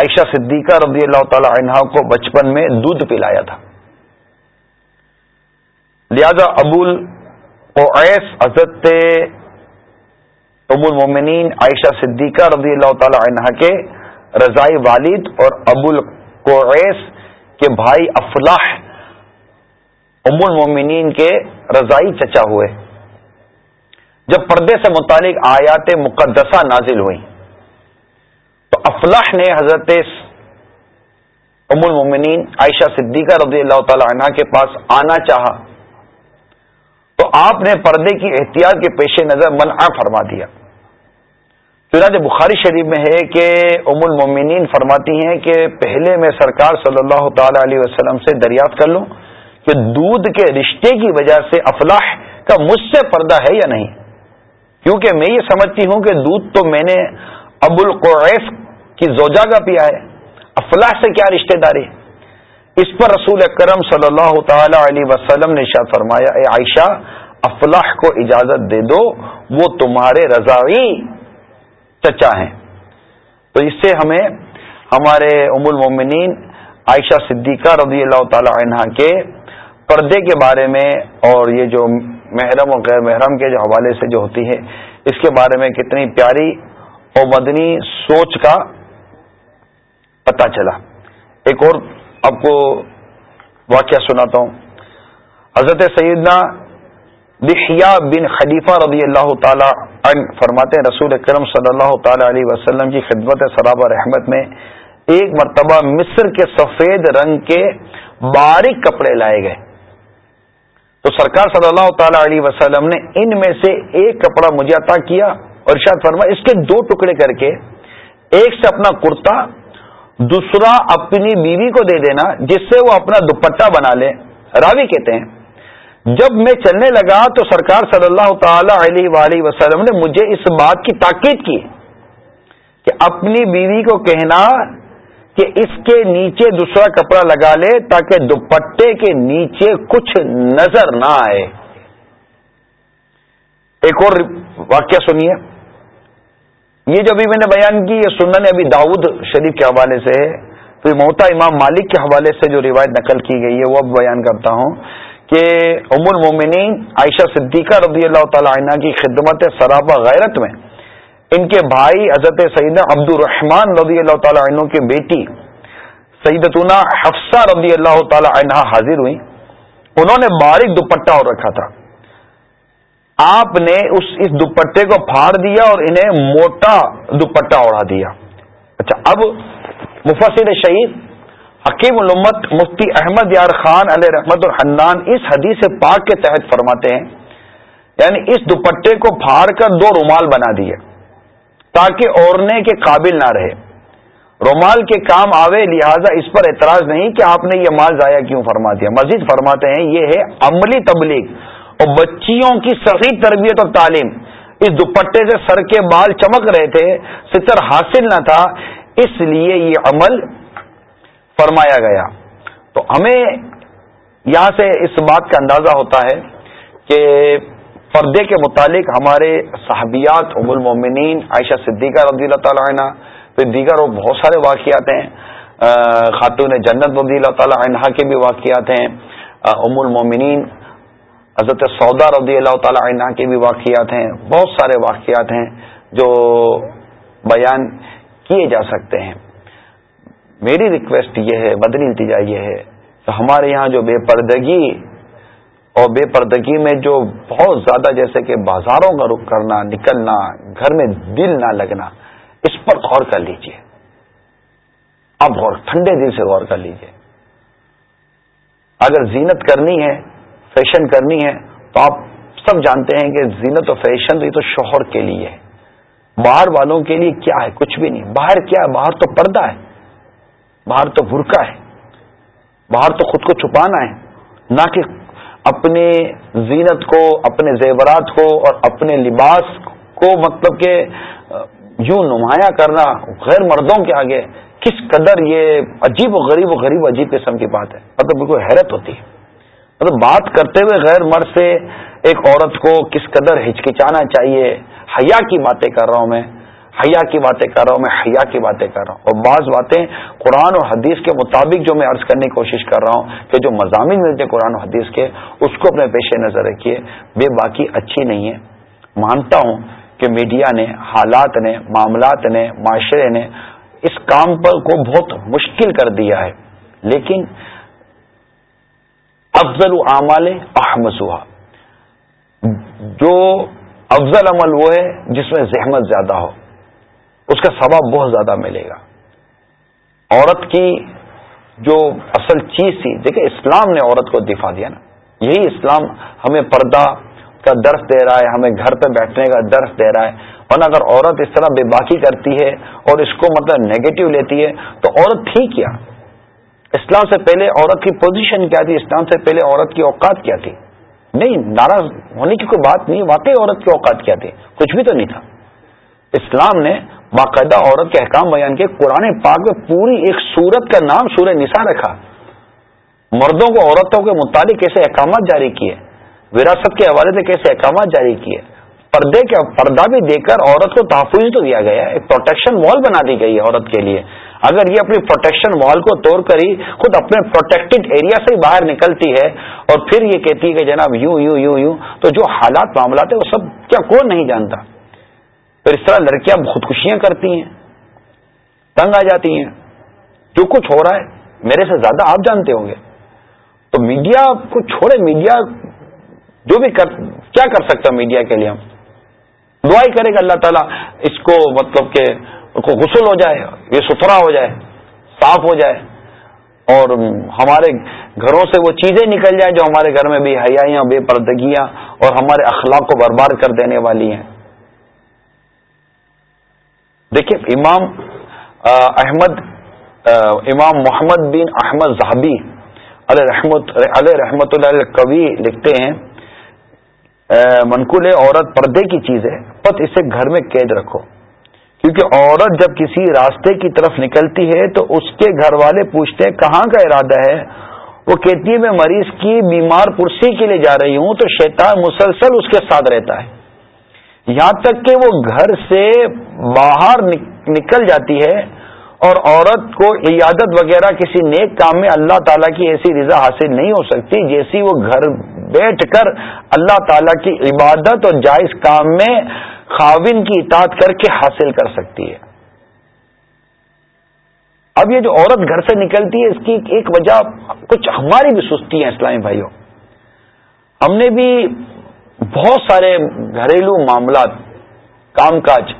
عائشہ صدیقہ رضی اللہ تعالی عنہ کو بچپن میں دودھ پلایا تھا. لہذا ابول اویس حضرت ام المومنین عائشہ صدیقہ رضی اللہ تعالی عنہ کے رضائی والد اور ابول کویس کے بھائی افلاح ام المومنین کے رضائی چچا ہوئے۔ جب پردے سے متعلق آیات مقدسہ نازل ہوئی تو افلاح نے حضرت ام المومنین عائشہ صدیقہ رضی اللہ تعالی عنہ کے پاس آنا چاہا۔ آپ نے پردے کی احتیاط کے پیش نظر منع فرما دیا۔ چنانچہ بخاری شریف میں ہے کہ ام المومنین فرماتی ہیں کہ پہلے میں سرکار صلی اللہ تعالی علیہ وسلم سے دریافت کر لوں کہ دودھ کے رشتے کی وجہ سے افلاح کا مجھ سے پردہ ہے یا نہیں۔ کیونکہ میں یہ سمجھتی ہوں کہ دودھ تو میں نے ابو القعیف کی زوجہ کا پیا ہے۔ افلاح سے کیا رشتہ داری؟ اس پر رسول اکرم صلی اللہ تعالی علیہ وسلم نے شاہ فرمایا، اے عائشہ افلاح کو اجازت دے دو، وہ تمہارے رضائی چچا ہیں۔ تو اس سے ہمیں ہمارے ام المومنین عائشہ صدیقہ رضی اللہ تعالی عنہ کے پردے کے بارے میں اور یہ جو محرم اور غیر محرم کے جو حوالے سے جو ہوتی ہے، اس کے بارے میں کتنی پیاری اور مدنی سوچ کا پتہ چلا۔ ایک اور آپ کو واقعہ سناتا ہوں۔ حضرت سیدنا دہیا بن خلیفہ رضی اللہ تعالی عنہ فرماتے ہیں رسول کرم صلی اللہ تعالی علیہ وسلم کی خدمت سراب رحمت میں ایک مرتبہ مصر کے سفید رنگ کے باریک کپڑے لائے گئے۔ تو سرکار صلی اللہ تعالی علیہ وسلم نے ان میں سے ایک کپڑا مجھے عطا کیا اور ارشاد فرما، اس کے دو ٹکڑے کر کے، ایک سے اپنا کرتا، دوسرا اپنی بیوی کو دے دینا، جس سے وہ اپنا دوپٹہ بنا لے۔ راوی کہتے ہیں جب میں چلنے لگا تو سرکار صلی اللہ تعالی علیہ وآلہ وسلم نے مجھے اس بات کی تاکید کی کہ اپنی بیوی کو کہنا کہ اس کے نیچے دوسرا کپڑا لگا لے تاکہ دوپٹے کے نیچے کچھ نظر نہ آئے۔ ایک اور واقعہ سنیے۔ یہ جو ابھی میں نے بیان کی، یہ سنن ابھی داؤد شریف کے حوالے سے ہے۔ تو یہ محتا امام مالک کے حوالے سے جو روایت نقل کی گئی ہے، وہ اب بیان کرتا ہوں۔ کہ ام المومنین عائشہ صدیقہ رضی اللہ تعالی عنہ کی خدمت سرابہ غیرت میں ان کے بھائی حضرت سعید عبد الرحمان رضی اللہ تعالی عنہ کی بیٹی سیدتنا حفصہ رضی اللہ تعالی عنہ حاضر ہوئی۔ انہوں نے باریک دوپٹہ اور رکھا تھا۔ آپ نے اس اس دوپٹے کو پھاڑ دیا اور انہیں موٹا دوپٹہ اڑا دیا۔ اچھا اب مفسر شہید حکیم الامت مفتی احمد یار خان علیہ رحمت الحنان اس حدیث پاک کے تحت فرماتے ہیں یعنی اس دوپٹے کو پھاڑ کر دو رومال بنا دیے، تاکہ اوڑھنے کے قابل نہ رہے۔ رومال کے کام آوے، لہذا اس پر اعتراض نہیں کہ آپ نے یہ مال ضائع کیوں فرما دیا۔ مزید فرماتے ہیں، یہ ہے عملی تبلیغ اور بچیوں کی صحیح تربیت اور تعلیم۔ اس دوپٹے سے سر کے بال چمک رہے تھے، ستر حاصل نہ تھا، اس لیے یہ عمل فرمایا گیا۔ تو ہمیں یہاں سے اس بات کا اندازہ ہوتا ہے کہ پردے کے متعلق ہمارے صحابیات، ام المومنین، عائشہ صدیقہ رضی اللہ تعالی عنہ، پھر دیگر اور بہت سارے واقعات ہیں خاتون جنت رضی اللہ تعالی عنہ کے بھی واقعات ہیں ام المومنین، حضرت سودا رضی اللہ تعالی عنہ کے بھی واقعات ہیں، بہت سارے واقعات ہیں جو بیان کیے جا سکتے ہیں۔ میری ریکویسٹ یہ ہے، بدلی التجا یہ ہے کہ ہمارے یہاں جو بے پردگی اور بے پردگی میں جو بہت زیادہ جیسے کہ بازاروں کا رخ کرنا، نکلنا، گھر میں دل نہ لگنا، اس پر غور کر لیجیے۔ اب غور، ٹھنڈے دل سے غور کر لیجیے۔ اگر زینت کرنی ہے، فیشن کرنی ہے، تو آپ سب جانتے ہیں کہ زینت و فیشن یہ تو شوہر کے لیے ہے۔ باہر والوں کے لیے کیا ہے؟ کچھ بھی نہیں۔ باہر کیا ہے؟ باہر تو پردہ ہے۔ باہر تو برقع ہے، باہر تو خود کو چھپانا ہے۔ نہ کہ اپنے زینت کو، اپنے زیورات کو اور اپنے لباس کو مطلب کہ یوں نمایاں کرنا غیر مردوں کے آگے کس قدر یہ عجیب و غریب و غریب عجیب قسم کی بات ہے۔ مطلب بالکل حیرت ہوتی ہے۔ مطلب بات کرتے ہوئے غیر مرد سے ایک عورت کو کس قدر ہچکچانا چاہیے، حیا کی باتیں کر رہا ہوں میں۔ حیا کی باتیں کر رہا ہوں، میں حیا کی باتیں کر رہا ہوں۔ اور بعض باتیں قرآن اور حدیث کے مطابق جو میں عرض کرنے کی کوشش کر رہا ہوں کہ جو مضامین ملتے ہیں قرآن و حدیث کے، اس کو اپنے پیش نظر رکھیے۔ بے باقی اچھی نہیں ہے۔ مانتا ہوں کہ میڈیا نے، حالات نے، معاملات نے، معاشرے نے اس کام پر کو بہت مشکل کر دیا ہے۔ لیکن افضل اعمال احمسوا جو افضل عمل وہ ہے جس میں زحمت زیادہ ہو۔ اس کا ثواب بہت زیادہ ملے گا۔ عورت کی جو اصل چیز تھی، دیکھیں اسلام نے عورت کو دفاع دیا نا۔ یہی اسلام ہمیں پردہ کا درس دے رہا ہے، ہمیں گھر پہ بیٹھنے کا درس دے رہا ہے۔ ورنہ اگر عورت اس طرح بے باکی کرتی ہے اور اس کو مطلب نیگیٹو لیتی ہے، تو عورت ٹھیک کیا؟ اسلام سے پہلے عورت کی پوزیشن کیا تھی؟ اسلام سے پہلے عورت کی اوقات کیا تھی؟ نہیں، ناراض ہونے کی کوئی بات نہیں، واقعی عورت کی اوقات کیا تھی؟ کچھ بھی تو نہیں تھا۔ اسلام نے باقاعدہ عورت کے احکام بیان کے قرآن پاک میں پوری ایک سورت کا نام سورہ نسا رکھا۔ مردوں کو عورتوں کے متعلق کیسے احکامات جاری کیے؟ وراثت کے حوالے سے کیسے احکامات جاری کیے؟ پردے کے پردہ بھی دے کر عورت کو تحفظ تو دیا گیا ہے، ایک پروٹیکشن وال بنا دی گئی ہے عورت کے لیے۔ اگر یہ اپنی پروٹیکشن وال کو توڑ کر ہی خود اپنے پروٹیکٹڈ ایریا سے ہی باہر نکلتی ہے اور پھر یہ کہتی ہے کہ جناب یوں یوں یوں یوں، تو جو حالات معاملات ہیں، وہ سب کیا کون نہیں جانتا؟ پھر اس طرح لڑکیاں خودکشیاں کرتی ہیں، تنگ آ جاتی ہیں۔ جو کچھ ہو رہا ہے، میرے سے زیادہ آپ جانتے ہوں گے۔ تو میڈیا کو چھوڑے میڈیا جو بھی کر، کیا کر سکتا میڈیا کے لیے ہم؟ دعائی کرے گا اللہ تعالیٰ، اس کو مطلب کہ کو غسل ہو جائے، یہ ستھرا ہو جائے، صاف ہو جائے۔ اور ہمارے گھروں سے وہ چیزیں نکل جائیں جو ہمارے گھر میں بھی حیاں بے پردگیاں اور ہمارے اخلاق کو برباد کر دینے والی ہیں۔ دیکھیے امام احمد امام محمد بن احمد زہبی علیہ رحمت علیہ رحمت اللہ کبھی لکھتے ہیں منقول عورت پردے کی چیز ہے پت اسے گھر میں قید رکھو۔ کیونکہ عورت جب کسی راستے کی طرف نکلتی ہے تو اس کے گھر والے پوچھتے ہیں، کہاں کا ارادہ ہے؟ وہ کہتی ہے، میں مریض کی بیمار پرسی کے لیے جا رہی ہوں تو شیطان مسلسل اس کے ساتھ رہتا ہے۔ یہاں تک کہ وہ گھر سے باہر نکل جاتی ہے اور عورت کو عیادت وغیرہ کسی نیک کام میں اللہ تعالیٰ کی ایسی رضا حاصل نہیں ہو سکتی جیسی وہ گھر بیٹھ کر اللہ تعالیٰ کی عبادت اور جائز کام میں خاوین کی اطاعت کر کے حاصل کر سکتی ہے۔ اب یہ جو عورت گھر سے نکلتی ہے، اس کی ایک وجہ، کچھ ہماری بھی سستی ہے اسلامی بھائیوں۔ ہم نے بھی بہت سارے گھریلو معاملات، کام کاج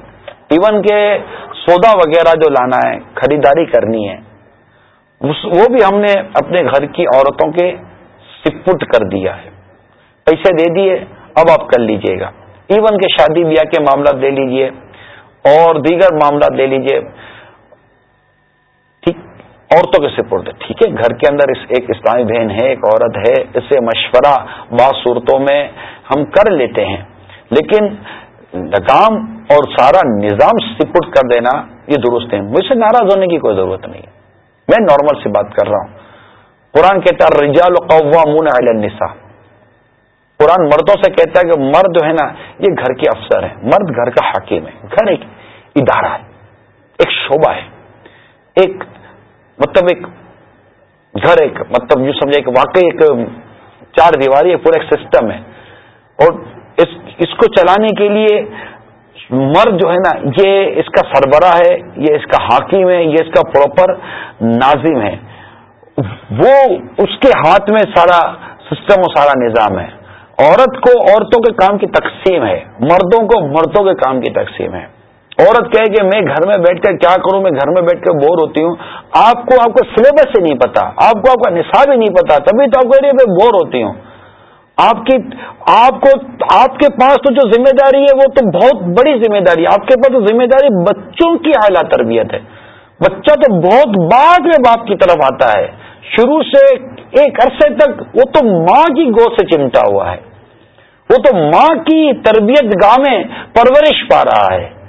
ایون کے سودا وغیرہ جو لانا ہے، خریداری کرنی ہے وہ بھی ہم نے اپنے گھر کی عورتوں کے سپٹ کر دیا ہے۔ پیسے دے دیے، اب آپ کر لیجیے گا۔ ایون کے شادی بیاہ کے معاملات لے لیجیے اور دیگر معاملات لے لیجیے۔ عورتوں کے سپرد۔ ٹھیک ہے، گھر کے اندر ایک اسلامی بہن ہے، ایک عورت ہے، اس سے مشورہ بعض صورتوں میں ہم کر لیتے ہیں۔ لیکن لگام اور سارا نظام سپٹ کر دینا یہ درست ہے مجھ سے ناراض ہونے کی کوئی ضرورت نہیں ہے۔ میں نارمل سے بات کر رہا ہوں۔ قرآن کہتا ہے، رجال قوامون علی النساء. قرآن مردوں سے کہتا ہے کہ مرد جو ہے نا، یہ گھر کے افسر ہیں۔ مرد گھر کا حاکم ہے۔ گھر ایک ادارہ ہے، ایک شعبہ ہے۔ ایک مطلب ایک گھر، ایک مطلب یوں سمجھے کہ واقعی ایک چار دیواری ایک پورا ایک سسٹم ہے۔ اور اس اس کو چلانے کے لیے مرد جو ہے نا، یہ اس کا سربراہ ہے، یہ اس کا حاکم ہے، یہ اس کا پراپر ناظم ہے۔ وہ اس کے ہاتھ میں سارا سسٹم اور سارا نظام ہے۔ عورت کو عورتوں کے کام کی تقسیم ہے، مردوں کو مردوں کے کام کی تقسیم ہے۔ عورت کہے کہ میں گھر میں بیٹھ کر کیا کروں؟ میں گھر میں بیٹھ کر بور ہوتی ہوں۔ آپ کو آپ کو سلیبس سے نہیں پتا، آپ کو آپ کا نصاب ہی نہیں پتا، تبھی تو آپ کو بور ہوتی ہوں۔ آپ کی، آپ کو، آپ کے پاس تو جو ذمہ داری ہے وہ تو بہت بڑی ذمہ داری ہے۔ آپ کے پاس تو ذمہ داری بچوں کی اعلیٰ تربیت ہے۔ بچہ تو بہت بعد میں باپ کی طرف آتا ہے۔ شروع سے ایک عرصے تک وہ تو ماں کی گود سے چمٹا ہوا ہے۔ وہ تو ماں کی تربیت گاہ میں پرورش پا رہا ہے۔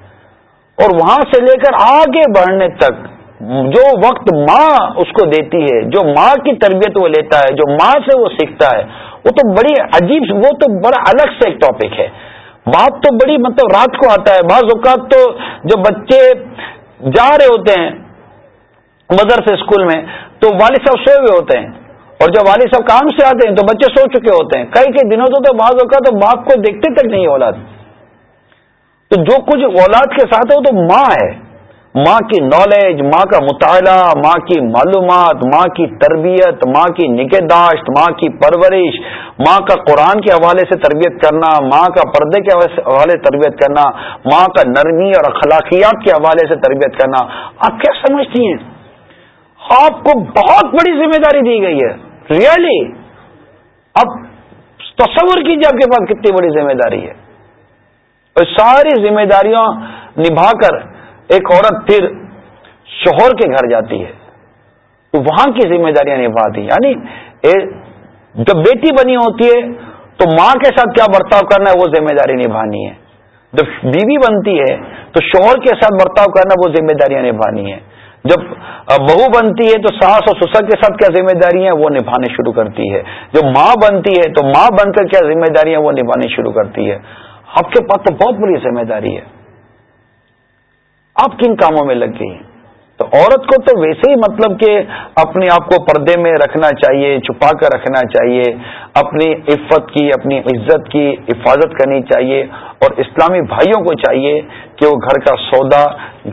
اور وہاں سے لے کر آگے بڑھنے تک جو وقت ماں اس کو دیتی ہے، جو ماں کی تربیت وہ لیتا ہے، جو ماں سے وہ سیکھتا ہے، وہ تو بڑی عجیب، وہ تو بڑا الگ سے ایک ٹاپک ہے۔ بات تو بڑی مطلب رات کو آتا ہے، بعض اوقات تو جو بچے جا رہے ہوتے ہیں مدر سے اسکول میں، تو والد صاحب سوئے ہوئے ہوتے ہیں۔ اور جب والد صاحب کام سے آتے ہیں تو بچے سو چکے ہوتے ہیں۔ کئی کئی دنوں تو بعض اوقات تو باپ کو دیکھتے تک نہیں اولاد۔ تو جو کچھ اولاد کے ساتھ ہے وہ تو ماں ہے۔ ماں کی نالج ماں کا مطالعہ، ماں کی معلومات، ماں کی تربیت، ماں کی نگہداشت، ماں کی پرورش، ماں کا قرآن کے حوالے سے تربیت کرنا، ماں کا پردے کے حوالے سے تربیت کرنا، ماں کا نرمی اور اخلاقیات کے حوالے سے تربیت کرنا۔ آپ کیا سمجھتی ہیں؟ آپ کو بہت بڑی ذمہ داری دی گئی ہے۔ ریئلی اب تصور کیجیے آپ کے پاس کتنی بڑی ذمہ داری ہے۔ اور ساری ذمہ داریاں نبھا کر ایک عورت پھر شوہر کے گھر جاتی ہے۔ تو وہاں کی ذمہ داریاں نبھاتی یعنی جب بیٹی بنی ہوتی ہے تو ماں کے ساتھ کیا برتاؤ کرنا ہے؟ وہ ذمہ داری نبھانی ہے۔ جب بیوی بنتی ہے تو شوہر کے ساتھ برتاؤ کرنا وہ ذمہ داریاں نبھانی ہے جب بہو بنتی ہے تو ساس اور سسر کے ساتھ کیا ذمہ داریاں وہ نبھانے شروع کرتی ہے۔ جب ماں بنتی ہے تو ماں بن کر کیا ذمہ داریاں وہ نبھانے شروع کرتی ہے۔ آپ کے پاس تو بہت بڑی ذمہ داری ہے۔ آپ کن کاموں میں لگ گئی تو عورت کو تو ویسے ہی مطلب کہ اپنے آپ کو پردے میں رکھنا چاہیے، چھپا کر رکھنا چاہیے، اپنی عفت کی، اپنی عزت کی حفاظت کرنی چاہیے اور اسلامی بھائیوں کو چاہیے کہ وہ گھر کا سودا،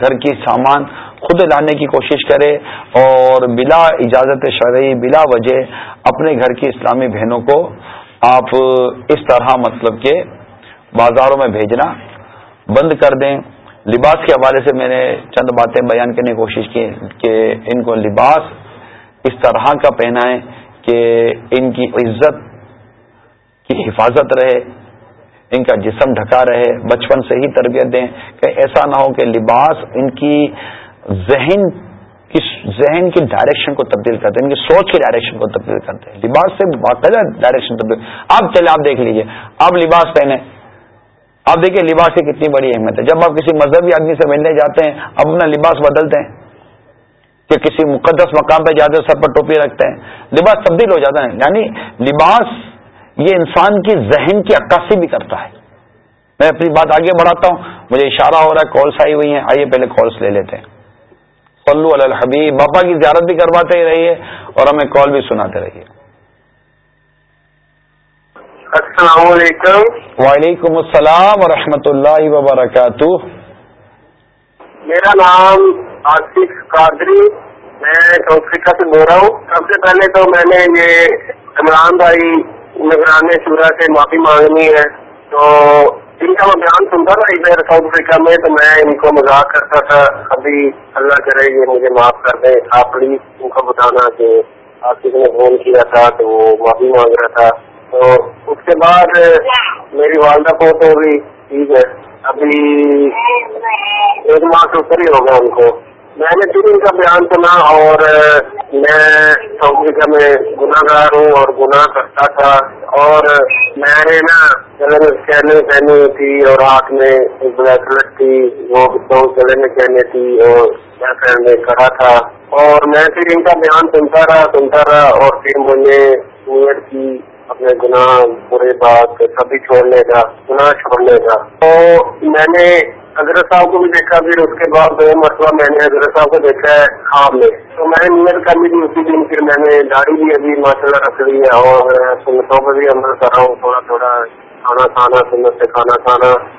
گھر کی سامان خود لانے کی کوشش کرے اور بلا اجازت شرعی، بلا وجہ اپنے گھر کی اسلامی بہنوں کو آپ اس طرح مطلب کہ بازاروں میں بھیجنا، بند کر دیں۔ لباس کے حوالے سے میں نے چند باتیں بیان کرنے کی کوشش کی کہ ان کو لباس اس طرح کا پہنائیں کہ ان کی عزت کی حفاظت رہے، ان کا جسم ڈھکا رہے، بچپن سے ہی تربیت دیں۔ کہ ایسا نہ ہو کہ لباس ان کی ذہن کی ذہن کی ڈائریکشن کو تبدیل کرتے ہیں ان کی سوچ کی ڈائریکشن کو تبدیل کرتے ہیں لباس سے باقاعدہ ڈائریکشن تبدیل۔ آپ چلے آپ دیکھ لیجیے۔ آپ لباس پہنے آپ دیکھیں لباس کی کتنی بڑی اہمیت ہے۔ جب آپ کسی مذہبی آدمی سے ملنے جاتے ہیں اب اپنا لباس بدلتے ہیں کہ کسی مقدس مقام پہ جاتے ہیں سر پر ٹوپی رکھتے ہیں۔ لباس تبدیل ہو جاتا ہے۔ یعنی لباس یہ انسان کی ذہن کی عکاسی بھی کرتا ہے۔ میں اپنی بات آگے بڑھاتا ہوں۔ مجھے اشارہ ہو رہا ہے کالس آئی ہوئی ہیں۔ آئیے پہلے کالس لے لیتے ہیں۔ صلو علی الحبیب۔ باپا کی زیارت بھی کرواتے ہی رہیے اور ہمیں کال بھی سناتے رہیے۔ السلام علیکم. وعلیکم السلام ورحمۃ اللہ وبرکاتہ. میرا نام آصف قادری. میں افریقہ سے بول رہا ہوں. سب سے پہلے تو میں نے یہ عمران بھائی نگران شورا سے معافی مانگنی ہے. تو ان کا میں بیان سنتا تھا ادھر ساؤتھ افریقہ میں تو میں ان کو مذاق کرتا تھا. ابھی اللہ کرے یہ مجھے معاف کر دیں. آپ پلیز ان کو بتانا کہ آپ کسی نے فون کیا تھا تو وہ معافی مانگ رہا تھا. تو اس کے بعد میری والدہ کو تو بھی ٹھیک ہے۔ ابھی ایک ماہ سے اوپر ہی ہوگا ان کو۔ میں نے پھر ان کا بیان سنا اور میں افریقہ میں گناہ گار ہوں اور گناہ کرتا تھا۔ اور میں نے نا کہنے پہنی تھی اور ہاتھ میں بریسلٹ تھی۔ وہ گلے میں کہنے تھی اور میرا فرینڈ کہا تھا۔ اور میں پھر ان کا بیان سنتا رہا سنتا رہا اور پھر مجھے نیت کی اپنے گناہ برے بات سبھی چھوڑنے کا گناہ چھوڑنے کا تو میں نے حضرت صاحب کو بھی دیکھا، پھر اس کے بعد دو مرتبہ میں نے حضرت صاحب کو دیکھا ہے خواب میں۔ تو میں نے نیت کر لی تھی اسی دن، پھر میں نے داڑھی بھی ابھی ماشاء اللہ رکھ لی ہے اور سنتوں پہ بھی عمل کر رہا ہوں، تھوڑا تھوڑا کھانا کھانا، سنت سے کھانا کھانا۔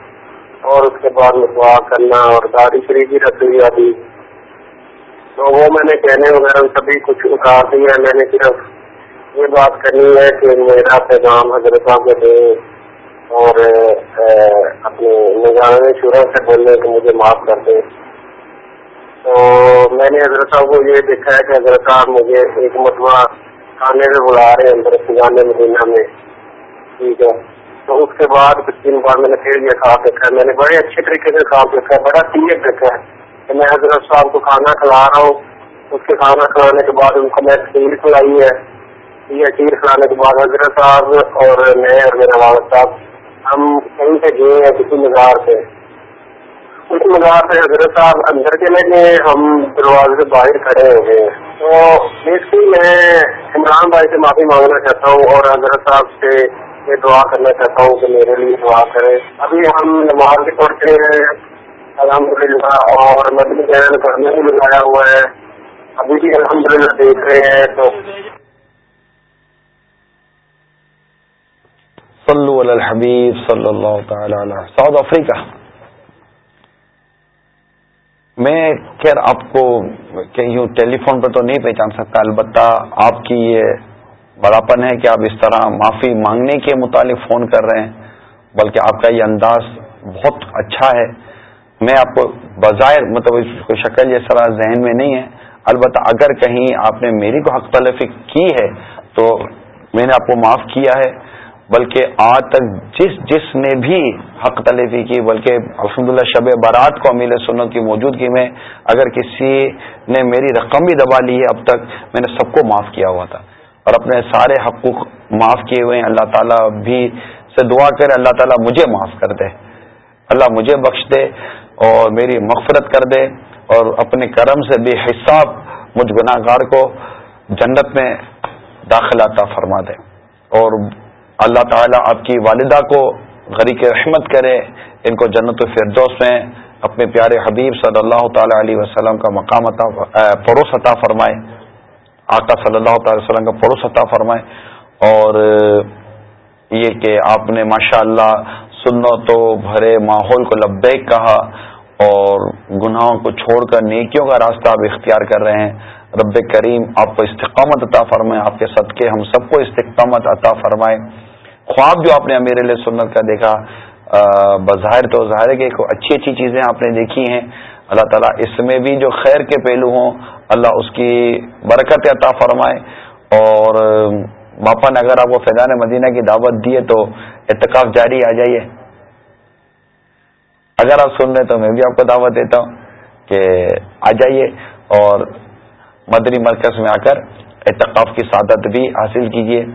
اور اس کے بعد میں دعا کرنا اور داڑھی شریف بھی رکھ لی ابھی۔ تو وہ میں نے کہنے وغیرہ سبھی کچھ اتار دیا، میں نے صرف یہ بات کرنی ہے کہ میرا پیغام حضرت صاحب کو دیں اور اپنے نظام شروع سے بولنے کو مجھے معاف کر دیں تو میں نے حضرت صاحب کو یہ دیکھا ہے کہ حضرت صاحب مجھے ایک مرتبہ کھانے میں بلا رہے ہیں، اندر سجانے مدینہ میں۔ ٹھیک ہے۔ تو اس کے بعد کچھ دن بعد میں نے پھر یہ خواب دیکھا ہے۔ میں نے بڑے اچھے طریقے سے خواب دیکھا ہے، بڑا سیریس دیکھا ہے کہ میں حضرت صاحب کو کھانا کھلا رہا ہوں۔ اس کے کھانا کھلانے کے بعد ان کو میں کھیر کھلائی ہے۔ یہ کھیر کے بعد حضرت صاحب اور میں اور میرے والد صاحب، ہم کہیں سے گئے ہیں کسی مزار سے۔ اس مزار سے حضرت صاحب اندر چلے گئے، ہم دروازے سے باہر کھڑے ہو گئے۔ ہیں تو بیسکلی میں عمران بھائی سے معافی مانگنا چاہتا ہوں اور حضرت صاحب سے یہ دعا کرنا چاہتا ہوں کہ میرے لیے دعا کریں ابھی ہم نماز بھی پڑھتے ہیں۔ الحمد للہ اور مدنی چینل کرنے بھی لگایا ہوا ہے۔ ابھی بھی الحمد للہ دیکھ رہے ہیں، تو صلو علی الحبیب صلی اللہ تعالی علی ساؤتھ افریقہ۔ میں خیر آپ کو کہیں ٹیلی فون پر تو نہیں پہچان سکتا، البتہ آپ کی یہ بڑاپن ہے کہ آپ اس طرح معافی مانگنے کے متعلق فون کر رہے ہیں، بلکہ آپ کا یہ انداز بہت اچھا ہے۔ میں آپ کو بظاہر مطلب شکل یہ سرا ذہن میں نہیں ہے، البتہ اگر کہیں آپ نے میری کو حق تلفی کی ہے تو میں نے آپ کو معاف کیا ہے۔ بلکہ آج تک جس جس نے بھی حق تلفی کی، بلکہ الحمد شب بارات کو امیل سنت کی موجودگی میں اگر کسی نے میری رقم بھی دبا لی ہے، اب تک میں نے سب کو معاف کیا ہوا تھا۔ اور اپنے سارے حقوق معاف کیے ہوئے ہیں، اللہ تعالیٰ بھی سے دعا کرے، اللہ تعالیٰ مجھے معاف کر دے۔ اللہ مجھے بخش دے اور میری مغفرت کر دے اور اپنے کرم سے بے حساب مجھ گناہ گار کو جنت میں داخلہ عطا فرما دے۔ اور اللہ تعالیٰ آپ کی والدہ کو غریق رحمت کرے، ان کو جنت الفردوس میں اپنے پیارے حبیب صلی اللہ تعالی علیہ وسلم کا مقام عطا پروس عطا فرمائے۔ آقا صلی اللہ تعالی وسلم کا پروس عطا فرمائے۔ اور یہ کہ آپ نے ماشاء اللہ سنو تو بھرے ماحول کو لبیک کہا اور گناہوں کو چھوڑ کر نیکیوں کا راستہ آپ اختیار کر رہے ہیں۔ رب کریم آپ کو استقامت عطا فرمائے، آپ کے صدقے ہم سب کو استقامت عطا فرمائے۔ خواب جو آپ نے میرے لیے سنت کا دیکھا بظاہر تو ظاہر کہ اچھی اچھی چیزیں آپ نے دیکھی ہیں۔ اللہ تعالیٰ اس میں بھی جو خیر کے پہلو ہوں، اللہ اس کی برکت عطا فرمائے۔ اور، باپا نے اگر آپ کو فیضان مدینہ کی دعوت دی ہے تو اعتکاف جاری آ جائیے۔ اگر آپ سن رہے تو میں بھی آپ کو دعوت دیتا ہوں کہ آ جائیے۔ اور مدنی مرکز میں آ کر اتقاف کی سعادت بھی حاصل کیجیے۔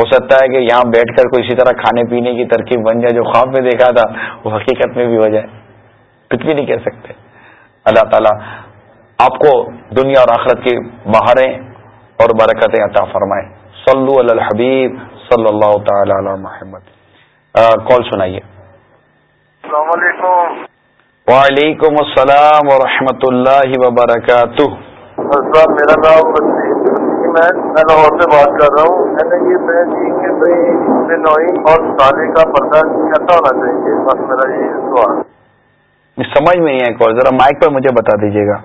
ہو سکتا ہے کہ یہاں بیٹھ کر کوئی اسی طرح کھانے پینے کی ترکیب بن جائے جو خواب میں دیکھا تھا وہ حقیقت میں بھی ہو جائے۔ کچھ بھی نہیں کہہ سکتے۔ اللہ تعالیٰ آپ کو دنیا اور آخرت کی بہاریں اور برکتیں عطا فرمائے۔ صلو علی الحبیب صلی اللہ تعالی علی محمد۔ کال سنائیے۔ السلام علیکم۔ وعلیکم السلام ورحمۃ اللہ وبرکاتہ۔ میرا نام میں لاہور سے بات کر رہا ہوں۔ میں نے یہ میں کہ بھائی نوئی اور سالے کا پردہ کیسا ہونا چاہیے۔ بس میرا یہ سوال۔ سمجھ میں نہیں ہے کال ذرا مائک پر مجھے بتا دیجیے گا۔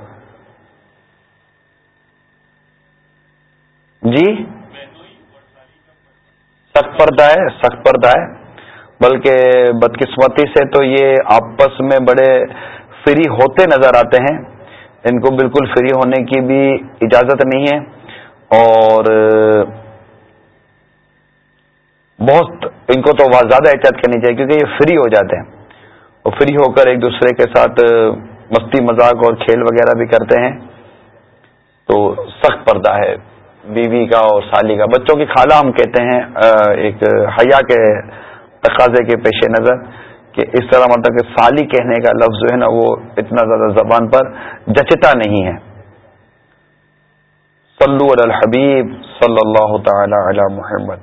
جی؟ سخت پردہ ہے، سخت پردہ ہے۔ بلکہ بدقسمتی سے تو یہ آپس میں بڑے فری ہوتے نظر آتے ہیں۔ ان کو بالکل فری ہونے کی بھی اجازت نہیں ہے۔ اور بہت، ان کو تو زیادہ احتیاط کرنی چاہیے کیونکہ یہ فری ہو جاتے ہیں۔ اور فری ہو کر ایک دوسرے کے ساتھ مستی، مذاق اور کھیل وغیرہ بھی کرتے ہیں۔ تو سخت پردہ ہے۔ بیوی کا اور سالی کا۔ بچوں کی خالہ ہم کہتے ہیں ایک حیا کے تقاضے کے پیش نظر کہ اس طرح مطلب کہ سالی کہنے کا لفظ جو ہے نا وہ اتنا زیادہ زبان پر جچتا نہیں ہے۔ صلو علی الحبیب صلی اللہ تعالی علی محمد.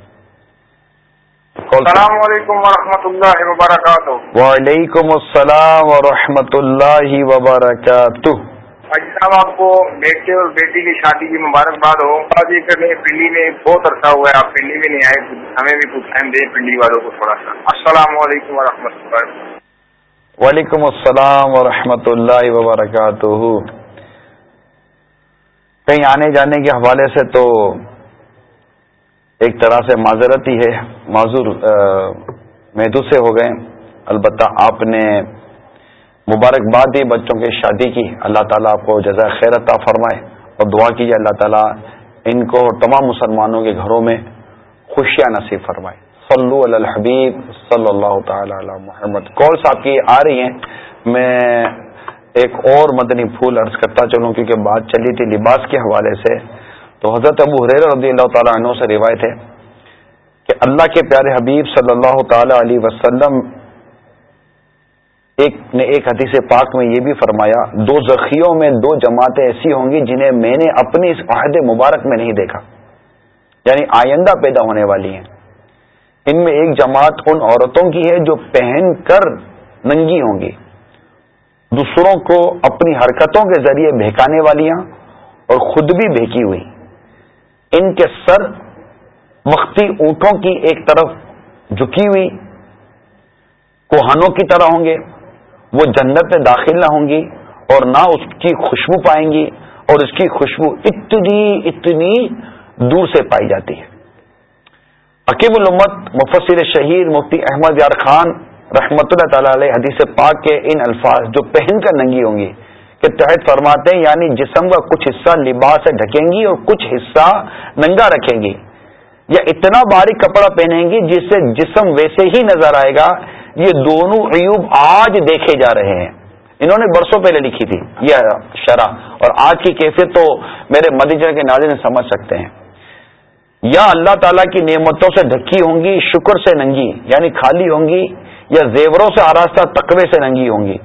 السلام علیکم ورحمۃ اللہ وبرکاتہ وعلیکم السلام ورحمۃ اللہ وبرکاتہ صاحب آپ کو بیٹے اور بیٹی کی شادی کی مبارکباد ہو. آج پنڈی میں بہت عرصہ ہوا ہے آپ پنڈی میں نہیں آئے ہمیں بھی کچھ ٹائم دیں پنڈی والوں کو تھوڑا سا۔ السلام علیکم و اللہ وعلیکم السلام ورحمۃ اللہ وبرکاتہ۔ کہیں آنے جانے کے حوالے سے تو ایک طرح سے معذرت ہی ہے۔ معذور محدود سے ہو گئے۔ البتہ آپ نے مبارکباد دی، بچوں کی شادی کی۔ اللہ تعالیٰ آپ کو جزائے خیر عطا فرمائے اور دعا کیجیے اللہ تعالیٰ ان کو تمام مسلمانوں کے گھروں میں خوشیاں نصیب فرمائے۔ صلو علی الحبیب صلی اللہ تعالی علی محمد۔ کال صاحب کی آ رہی ہیں۔ میں ایک اور مدنی پھول عرض کرتا چلوں، کیونکہ بات چلی تھی لباس کے حوالے سے، تو حضرت ابو حریر رضی اللہ تعالیٰ عنہ سے روایت ہے کہ اللہ کے پیارے حبیب صلی اللہ تعالی علیہ وسلم ایک نے ایک حدیث پاک میں یہ بھی فرمایا، دو ذخیوں میں دو جماعتیں ایسی ہوں گی جنہیں میں نے اپنی اس عہد مبارک میں نہیں دیکھا یعنی آئندہ پیدا ہونے والی ہیں۔ ان میں ایک جماعت ان عورتوں کی ہے جو پہن کر ننگی ہوں گی۔ دوسروں کو اپنی حرکتوں کے ذریعے بہکانے والیاں اور خود بھی بہکی ہوئی۔ ان کے سر مختی اونٹوں کی ایک طرف جھکی ہوئی۔ کوہانوں کی طرح ہوں گے۔ وہ جنت میں داخل نہ ہوں گی اور نہ اس کی خوشبو پائیں گی اور اس کی خوشبو اتنی اتنی دور سے پائی جاتی ہے۔ عقیب الامت مفسر شہید مفتی احمد یار خان رحمت اللہ تعالی علیہ حدیث پاک کے ان الفاظ جو پہن کر ننگی ہوں گی کے تحت فرماتے ہیں یعنی جسم کا کچھ حصہ لباس سے ڈھکیں گی اور کچھ حصہ ننگا رکھیں گی۔ یا اتنا باریک کپڑا پہنیں گی جس سے جسم ویسے ہی نظر آئے گا۔ یہ دونوں عیوب آج دیکھے جا رہے ہیں۔ انہوں نے برسوں پہلے لکھی تھی یہ شرح۔ اور آج کی کیفیت تو میرے مدیجر کے ناظرین سمجھ سکتے ہیں۔ یا اللہ تعالیٰ کی نعمتوں سے ڈھکی ہوں گی، شکر سے ننگی یعنی خالی ہوں گی۔ یا زیوروں سے آراستہ تقوی سے ننگی ہوں گی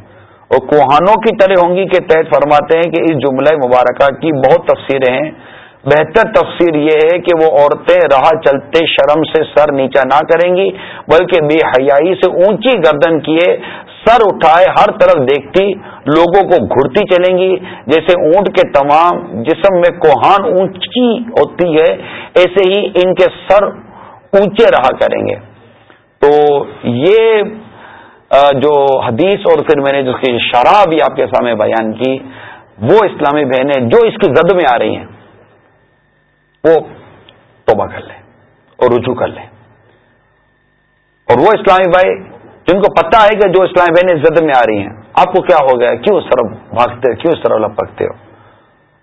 اور کوہانوں کی طرح ہوں گی کے تحت فرماتے ہیں کہ اس جملہ مبارکہ کی بہت تفسیریں ہیں۔ بہتر تفسیر یہ ہے کہ وہ عورتیں راہ چلتے شرم سے سر نیچا نہ کریں گی، بلکہ بے حیائی سے اونچی گردن کیے سر اٹھائے ہر طرف دیکھتی لوگوں کو گھڑتی چلیں گی۔ جیسے اونٹ کے تمام جسم میں کوہان اونچی ہوتی ہے، ایسے ہی ان کے سر اونچے رہا کریں گے۔ تو یہ جو حدیث اور پھر میں نے جس کی شرح بھی آپ کے سامنے بیان کی، وہ اسلامی بہنیں جو اس کی زد میں آ رہی ہیں، وہ توبہ کر لیں اور رجوع کر لیں۔ اور وہ اسلامی بھائی، جن کو پتہ ہے کہ جو اسلامی بہنیں زد میں آ رہی ہیں، آپ کو کیا ہو گیا؟ کیوں اس طرح بھاگتے ہو کیوں اس طرح لپکتے ہو؟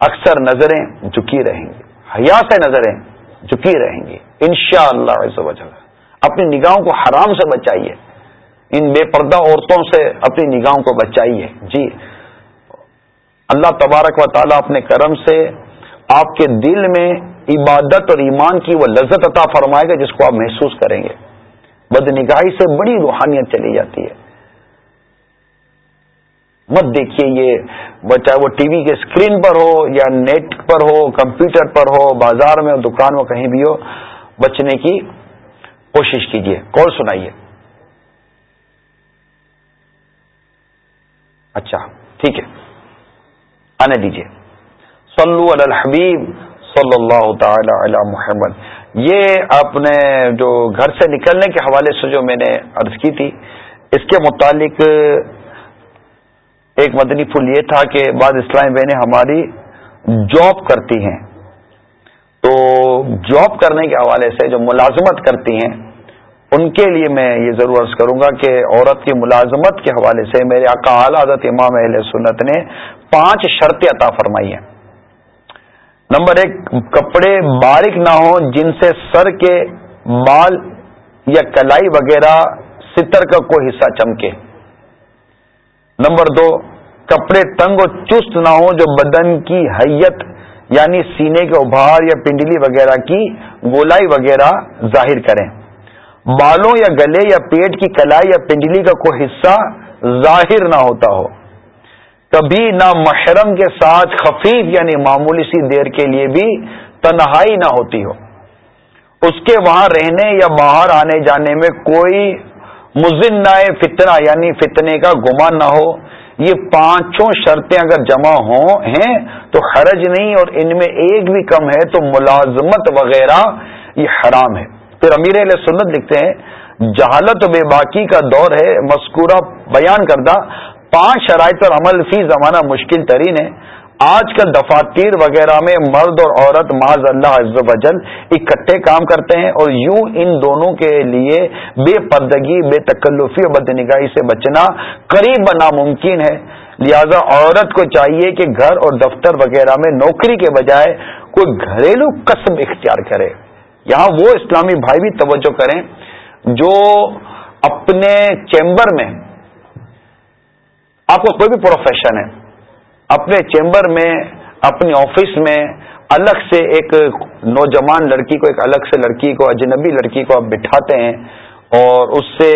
اکثر نظریں جھکی رہیں گی حیا سے نظریں جھکی رہیں گی ان شاء اللہ اپنی نگاہوں کو حرام سے بچائیے۔ ان بے پردہ عورتوں سے اپنی نگاہوں کو بچائیے۔ جی۔ اللہ تبارک و تعالیٰ اپنے کرم سے آپ کے دل میں عبادت اور ایمان کی وہ لذت عطا فرمائے گا جس کو آپ محسوس کریں گے۔ بد نگاہی سے بڑی روحانیت چلی جاتی ہے۔ مت دیکھیے یہ چاہے وہ ٹی وی کے اسکرین پر ہو یا نیٹ پر ہو، کمپیوٹر پر ہو، بازار میں ہو، دکان میں کہیں بھی ہو، بچنے کی کوشش کیجیے کال سنائیے۔ اچھا ٹھیک ہے۔ آنے دیجیے صلو علی الحبیب صلی اللہ تعالی علی محمد۔ یہ اپنے جو گھر سے نکلنے کے حوالے سے جو میں نے عرض کی تھی، اس کے متعلق ایک مدنی پھول یہ تھا کہ بعض اسلامی بہنیں ہماری جاب کرتی ہیں۔ تو جاب کرنے کے حوالے سے جو ملازمت کرتی ہیں، ان کے لیے میں یہ ضرور عرض کروں گا کہ عورت کی ملازمت کے حوالے سے میرے آقا اعلی حضرت امام اہل سنت نے پانچ شرطیں عطا فرمائی ہیں۔ نمبر ایک، کپڑے باریک نہ ہوں جن سے سر کے بال یا کلائی وغیرہ ستر کا کوئی حصہ چمکے۔ نمبر دو، کپڑے تنگ و چست نہ ہوں جو بدن کی حیت یعنی سینے کے ابھار یا پنڈلی وغیرہ کی گولائی وغیرہ ظاہر کریں۔ بالوں یا گلے یا پیٹ کی کلائی یا پنڈلی کا کوئی حصہ ظاہر نہ ہوتا ہو۔ کبھی نہ محرم کے ساتھ خفیف یعنی معمولی سی دیر کے لیے بھی تنہائی نہ ہوتی ہو۔ اس کے وہاں رہنے یا باہر آنے جانے میں کوئی مزن فتنہ یعنی فتنے کا گمان نہ ہو۔ یہ پانچوں شرطیں اگر جمع ہوں ہیں، تو حرج نہیں اور ان میں ایک بھی کم ہے تو ملازمت وغیرہ یہ حرام ہے۔ پھر امیر علیہ سنت لکھتے ہیں، جہالت و بے باقی کا دور ہے، مذکورہ بیان کردہ، پانچ شرائط پر عمل فی زمانہ مشکل ترین ہے۔ آج کل دفاتر وغیرہ میں مرد اور عورت معذ اللہ عز و جل، اکٹھے کام کرتے ہیں اور یوں ان دونوں کے لیے بے پردگی، بے تکلفی اور بدنگاہی سے بچنا قریب ناممکن ہے۔ لہذا عورت کو چاہیے کہ گھر اور دفتر وغیرہ میں نوکری کے بجائے کوئی گھریلو قسم اختیار کرے۔ یہاں وہ اسلامی بھائی بھی توجہ کریں جو اپنے چیمبر میں آپ کو کوئی بھی پروفیشن ہے۔ اپنے چیمبر میں، اپنی آفس میں الگ سے ایک نوجوان لڑکی کو، ایک الگ سے لڑکی کو، اجنبی لڑکی کو آپ بٹھاتے ہیں اور اس سے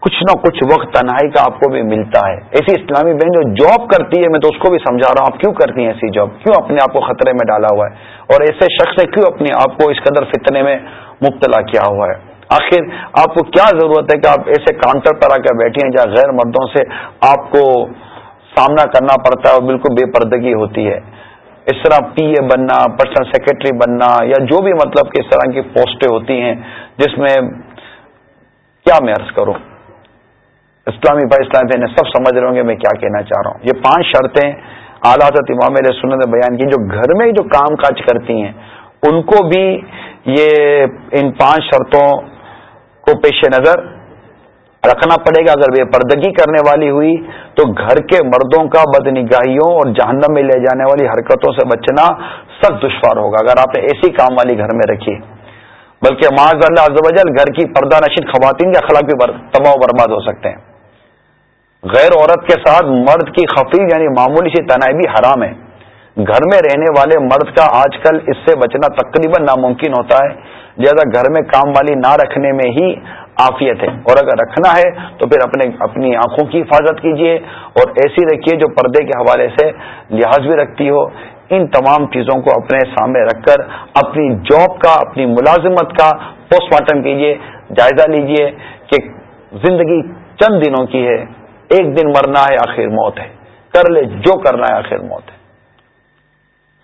کچھ نہ کچھ وقت تنہائی کا آپ کو بھی ملتا ہے۔ ایسی اسلامی بہن جو جاب کرتی ہے، میں تو اس کو بھی سمجھا رہا ہوں، آپ کیوں کرتی ہیں ایسی جاب؟ کیوں اپنے آپ کو خطرے میں ڈالا ہوا ہے؟ اور ایسے شخص نے کیوں اپنے آپ کو اس قدر فتنے میں مبتلا کیا ہوا ہے؟ آخر آپ کو کیا ضرورت ہے کہ آپ ایسے کاؤنٹر پر آ کر بیٹھے ہیں جہاں غیر مردوں سے آپ کو سامنا کرنا پڑتا ہے اور بالکل بے پردگی ہوتی ہے۔ اس طرح پی اے بننا پرسنل سیکرٹری بننا یا جو بھی مطلب کہ اس طرح کی پوسٹیں ہوتی ہیں جس میں کیا میں عرض کروں؟ اسلامی بھائی اسلامی بہن سب سمجھ رہے ہوں گے میں کیا کہنا چاہ رہا ہوں۔ یہ پانچ شرطیں اعلیٰ حضرت امام علیہ سنت نے بیان کی جو گھر میں جو کام کاج کرتی ہیں، ان کو بھی یہ ان پانچ شرطوں کو پیش نظر رکھنا پڑے گا۔ اگر بے پردگی کرنے والی ہوئی تو گھر کے مردوں کا بد نگاہیوں اور جہنم میں لے جانے والی حرکتوں سے بچنا سخت دشوار ہوگا۔ اگر آپ نے ایسی کام والی گھر میں رکھی، بلکہ معاذ اللہ عزوجل گھر کی پردہ نشین خواتین کے اخلاق بھی تباہ و برباد ہو سکتے ہیں۔ غیر عورت کے ساتھ مرد کی خفیف یعنی معمولی سی تنہائی بھی حرام ہے۔ گھر میں رہنے والے مرد کا آج کل اس سے بچنا تقریباً ناممکن ہوتا ہے۔ لہذا گھر میں کام والی نہ رکھنے میں ہی عافیت ہے۔ اور اگر رکھنا ہے تو پھر اپنے اپنی آنکھوں کی حفاظت کیجیے اور ایسی رکھیے جو پردے کے حوالے سے لحاظ بھی رکھتی ہو۔ ان تمام چیزوں کو اپنے سامنے رکھ کر اپنی جاب کا، اپنی ملازمت کا پوسٹ مارٹم کیجیے جائزہ لیجیے کہ زندگی چند دنوں کی ہے، ایک دن مرنا ہے، آخر موت ہے۔ کر لے، جو کرنا ہے، آخر موت ہے۔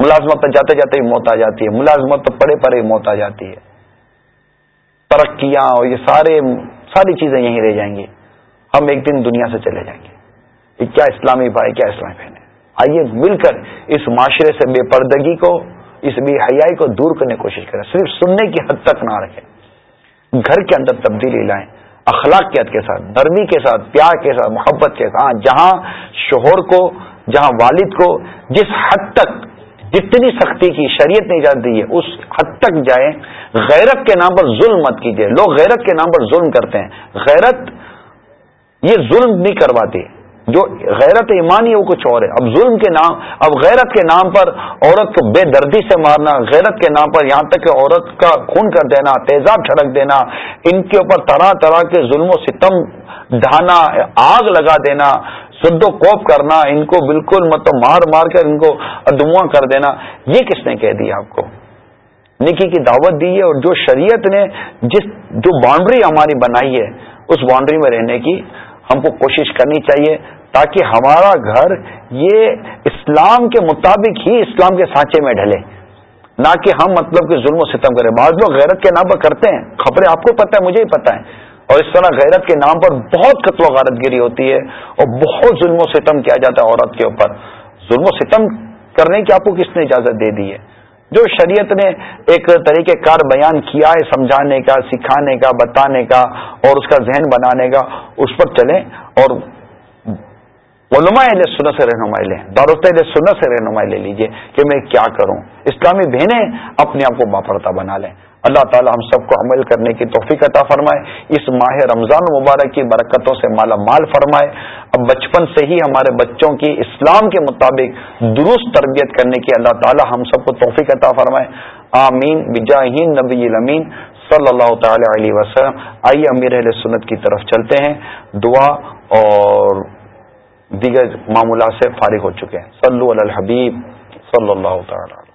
ملازمت پر جاتے جاتے ہی موت آ جاتی ہے، ملازمت پر پڑے پڑے موت آ جاتی ہے۔ ترقیاں اور یہ سارے ساری چیزیں یہیں رہ جائیں گی۔ ہم ایک دن دنیا سے چلے جائیں گے۔ یہ کیا اسلامی بھائی، کیا اسلامی بہن ہے آئیے مل کر اس معاشرے سے بے پردگی کو، اس بے حیائی کو دور کرنے کی کوشش کریں۔ صرف سننے کی حد تک نہ رکھیں۔ گھر کے اندر تبدیلی لائیں۔ اخلاقیت کے ساتھ نرمی کے ساتھ، پیار کے ساتھ، محبت کے ساتھ۔ ہاں، جہاں شوہر کو، جہاں والد کو، جس حد تک جتنی سختی کی شریعت نے اجازت دی ہے، اس حد تک جائیں۔ غیرت کے نام پر ظلم مت کیجیے لوگ غیرت کے نام پر ظلم کرتے ہیں۔ غیرت یہ ظلم نہیں کرواتی۔ جو غیرت ایمانی ہے، وہ کچھ اور ہے۔ اب ظلم کے نام، اب غیرت کے نام پر عورت کو بے دردی سے مارنا، غیرت کے نام پر یہاں تک کہ عورت کا خون کر دینا، تیزاب چھڑک دینا، ان کے اوپر طرح طرح کے ظلم و ستم ڈھانا آگ لگا دینا سد و کوپ کرنا، ان کو بالکل مطلب مار مار کر ان کو ادموا کر دینا، یہ کس نے کہہ دیا آپ کو؟ نکی کی دعوت دی ہے اور جو شریعت نے جس، جو باؤنڈری ہماری بنائی ہے، اس باؤنڈری میں رہنے کی ہم کو کوشش کرنی چاہیے تاکہ ہمارا گھر یہ اسلام کے مطابق ہی اسلام کے سانچے میں ڈھلے۔ نہ کہ ہم مطلب کہ ظلم و ستم کریں۔ بعض لوگ غیرت کے نام پر کرتے ہیں۔ خبریں آپ کو پتہ ہے مجھے ہی پتہ ہے اور اس طرح غیرت کے نام پر بہت قتل و غارت گیری ہوتی ہے اور بہت ظلم و ستم کیا جاتا ہے عورت کے اوپر۔ ظلم و ستم کرنے کی آپ کو کس نے اجازت دے دی ہے؟ جو شریعت نے ایک طریقہ کار بیان کیا ہے سمجھانے کا، سکھانے کا، بتانے کا اور اس کا ذہن بنانے کا، اس پر چلیں اور علماء اہل سنت سے رہنمائی لیں دارست اہل سنت سے رہنمائی لے لیجیے کہ میں کیا کروں۔ اسلامی بہنیں اپنے آپ کو باپرتا بنا لیں۔ اللہ تعالی ہم سب کو عمل کرنے کی توفیق عطا فرمائے۔ اس ماہ رمضان مبارک کی برکتوں سے مالا مال فرمائے۔ اب بچپن سے ہی ہمارے بچوں کی اسلام کے مطابق درست تربیت کرنے کی اللہ تعالی ہم سب کو توفیق عطا فرمائے۔ آمین۔ بجاہین نبی الامین صلی اللہ تعالی علیہ وسلم۔ آئیے امیر علیہ سنت کی طرف چلتے ہیں۔ دعا اور دیگر معمولات سے فارغ ہو چکے ہیں۔ صلو علی الحبیب صلی اللہ تعالی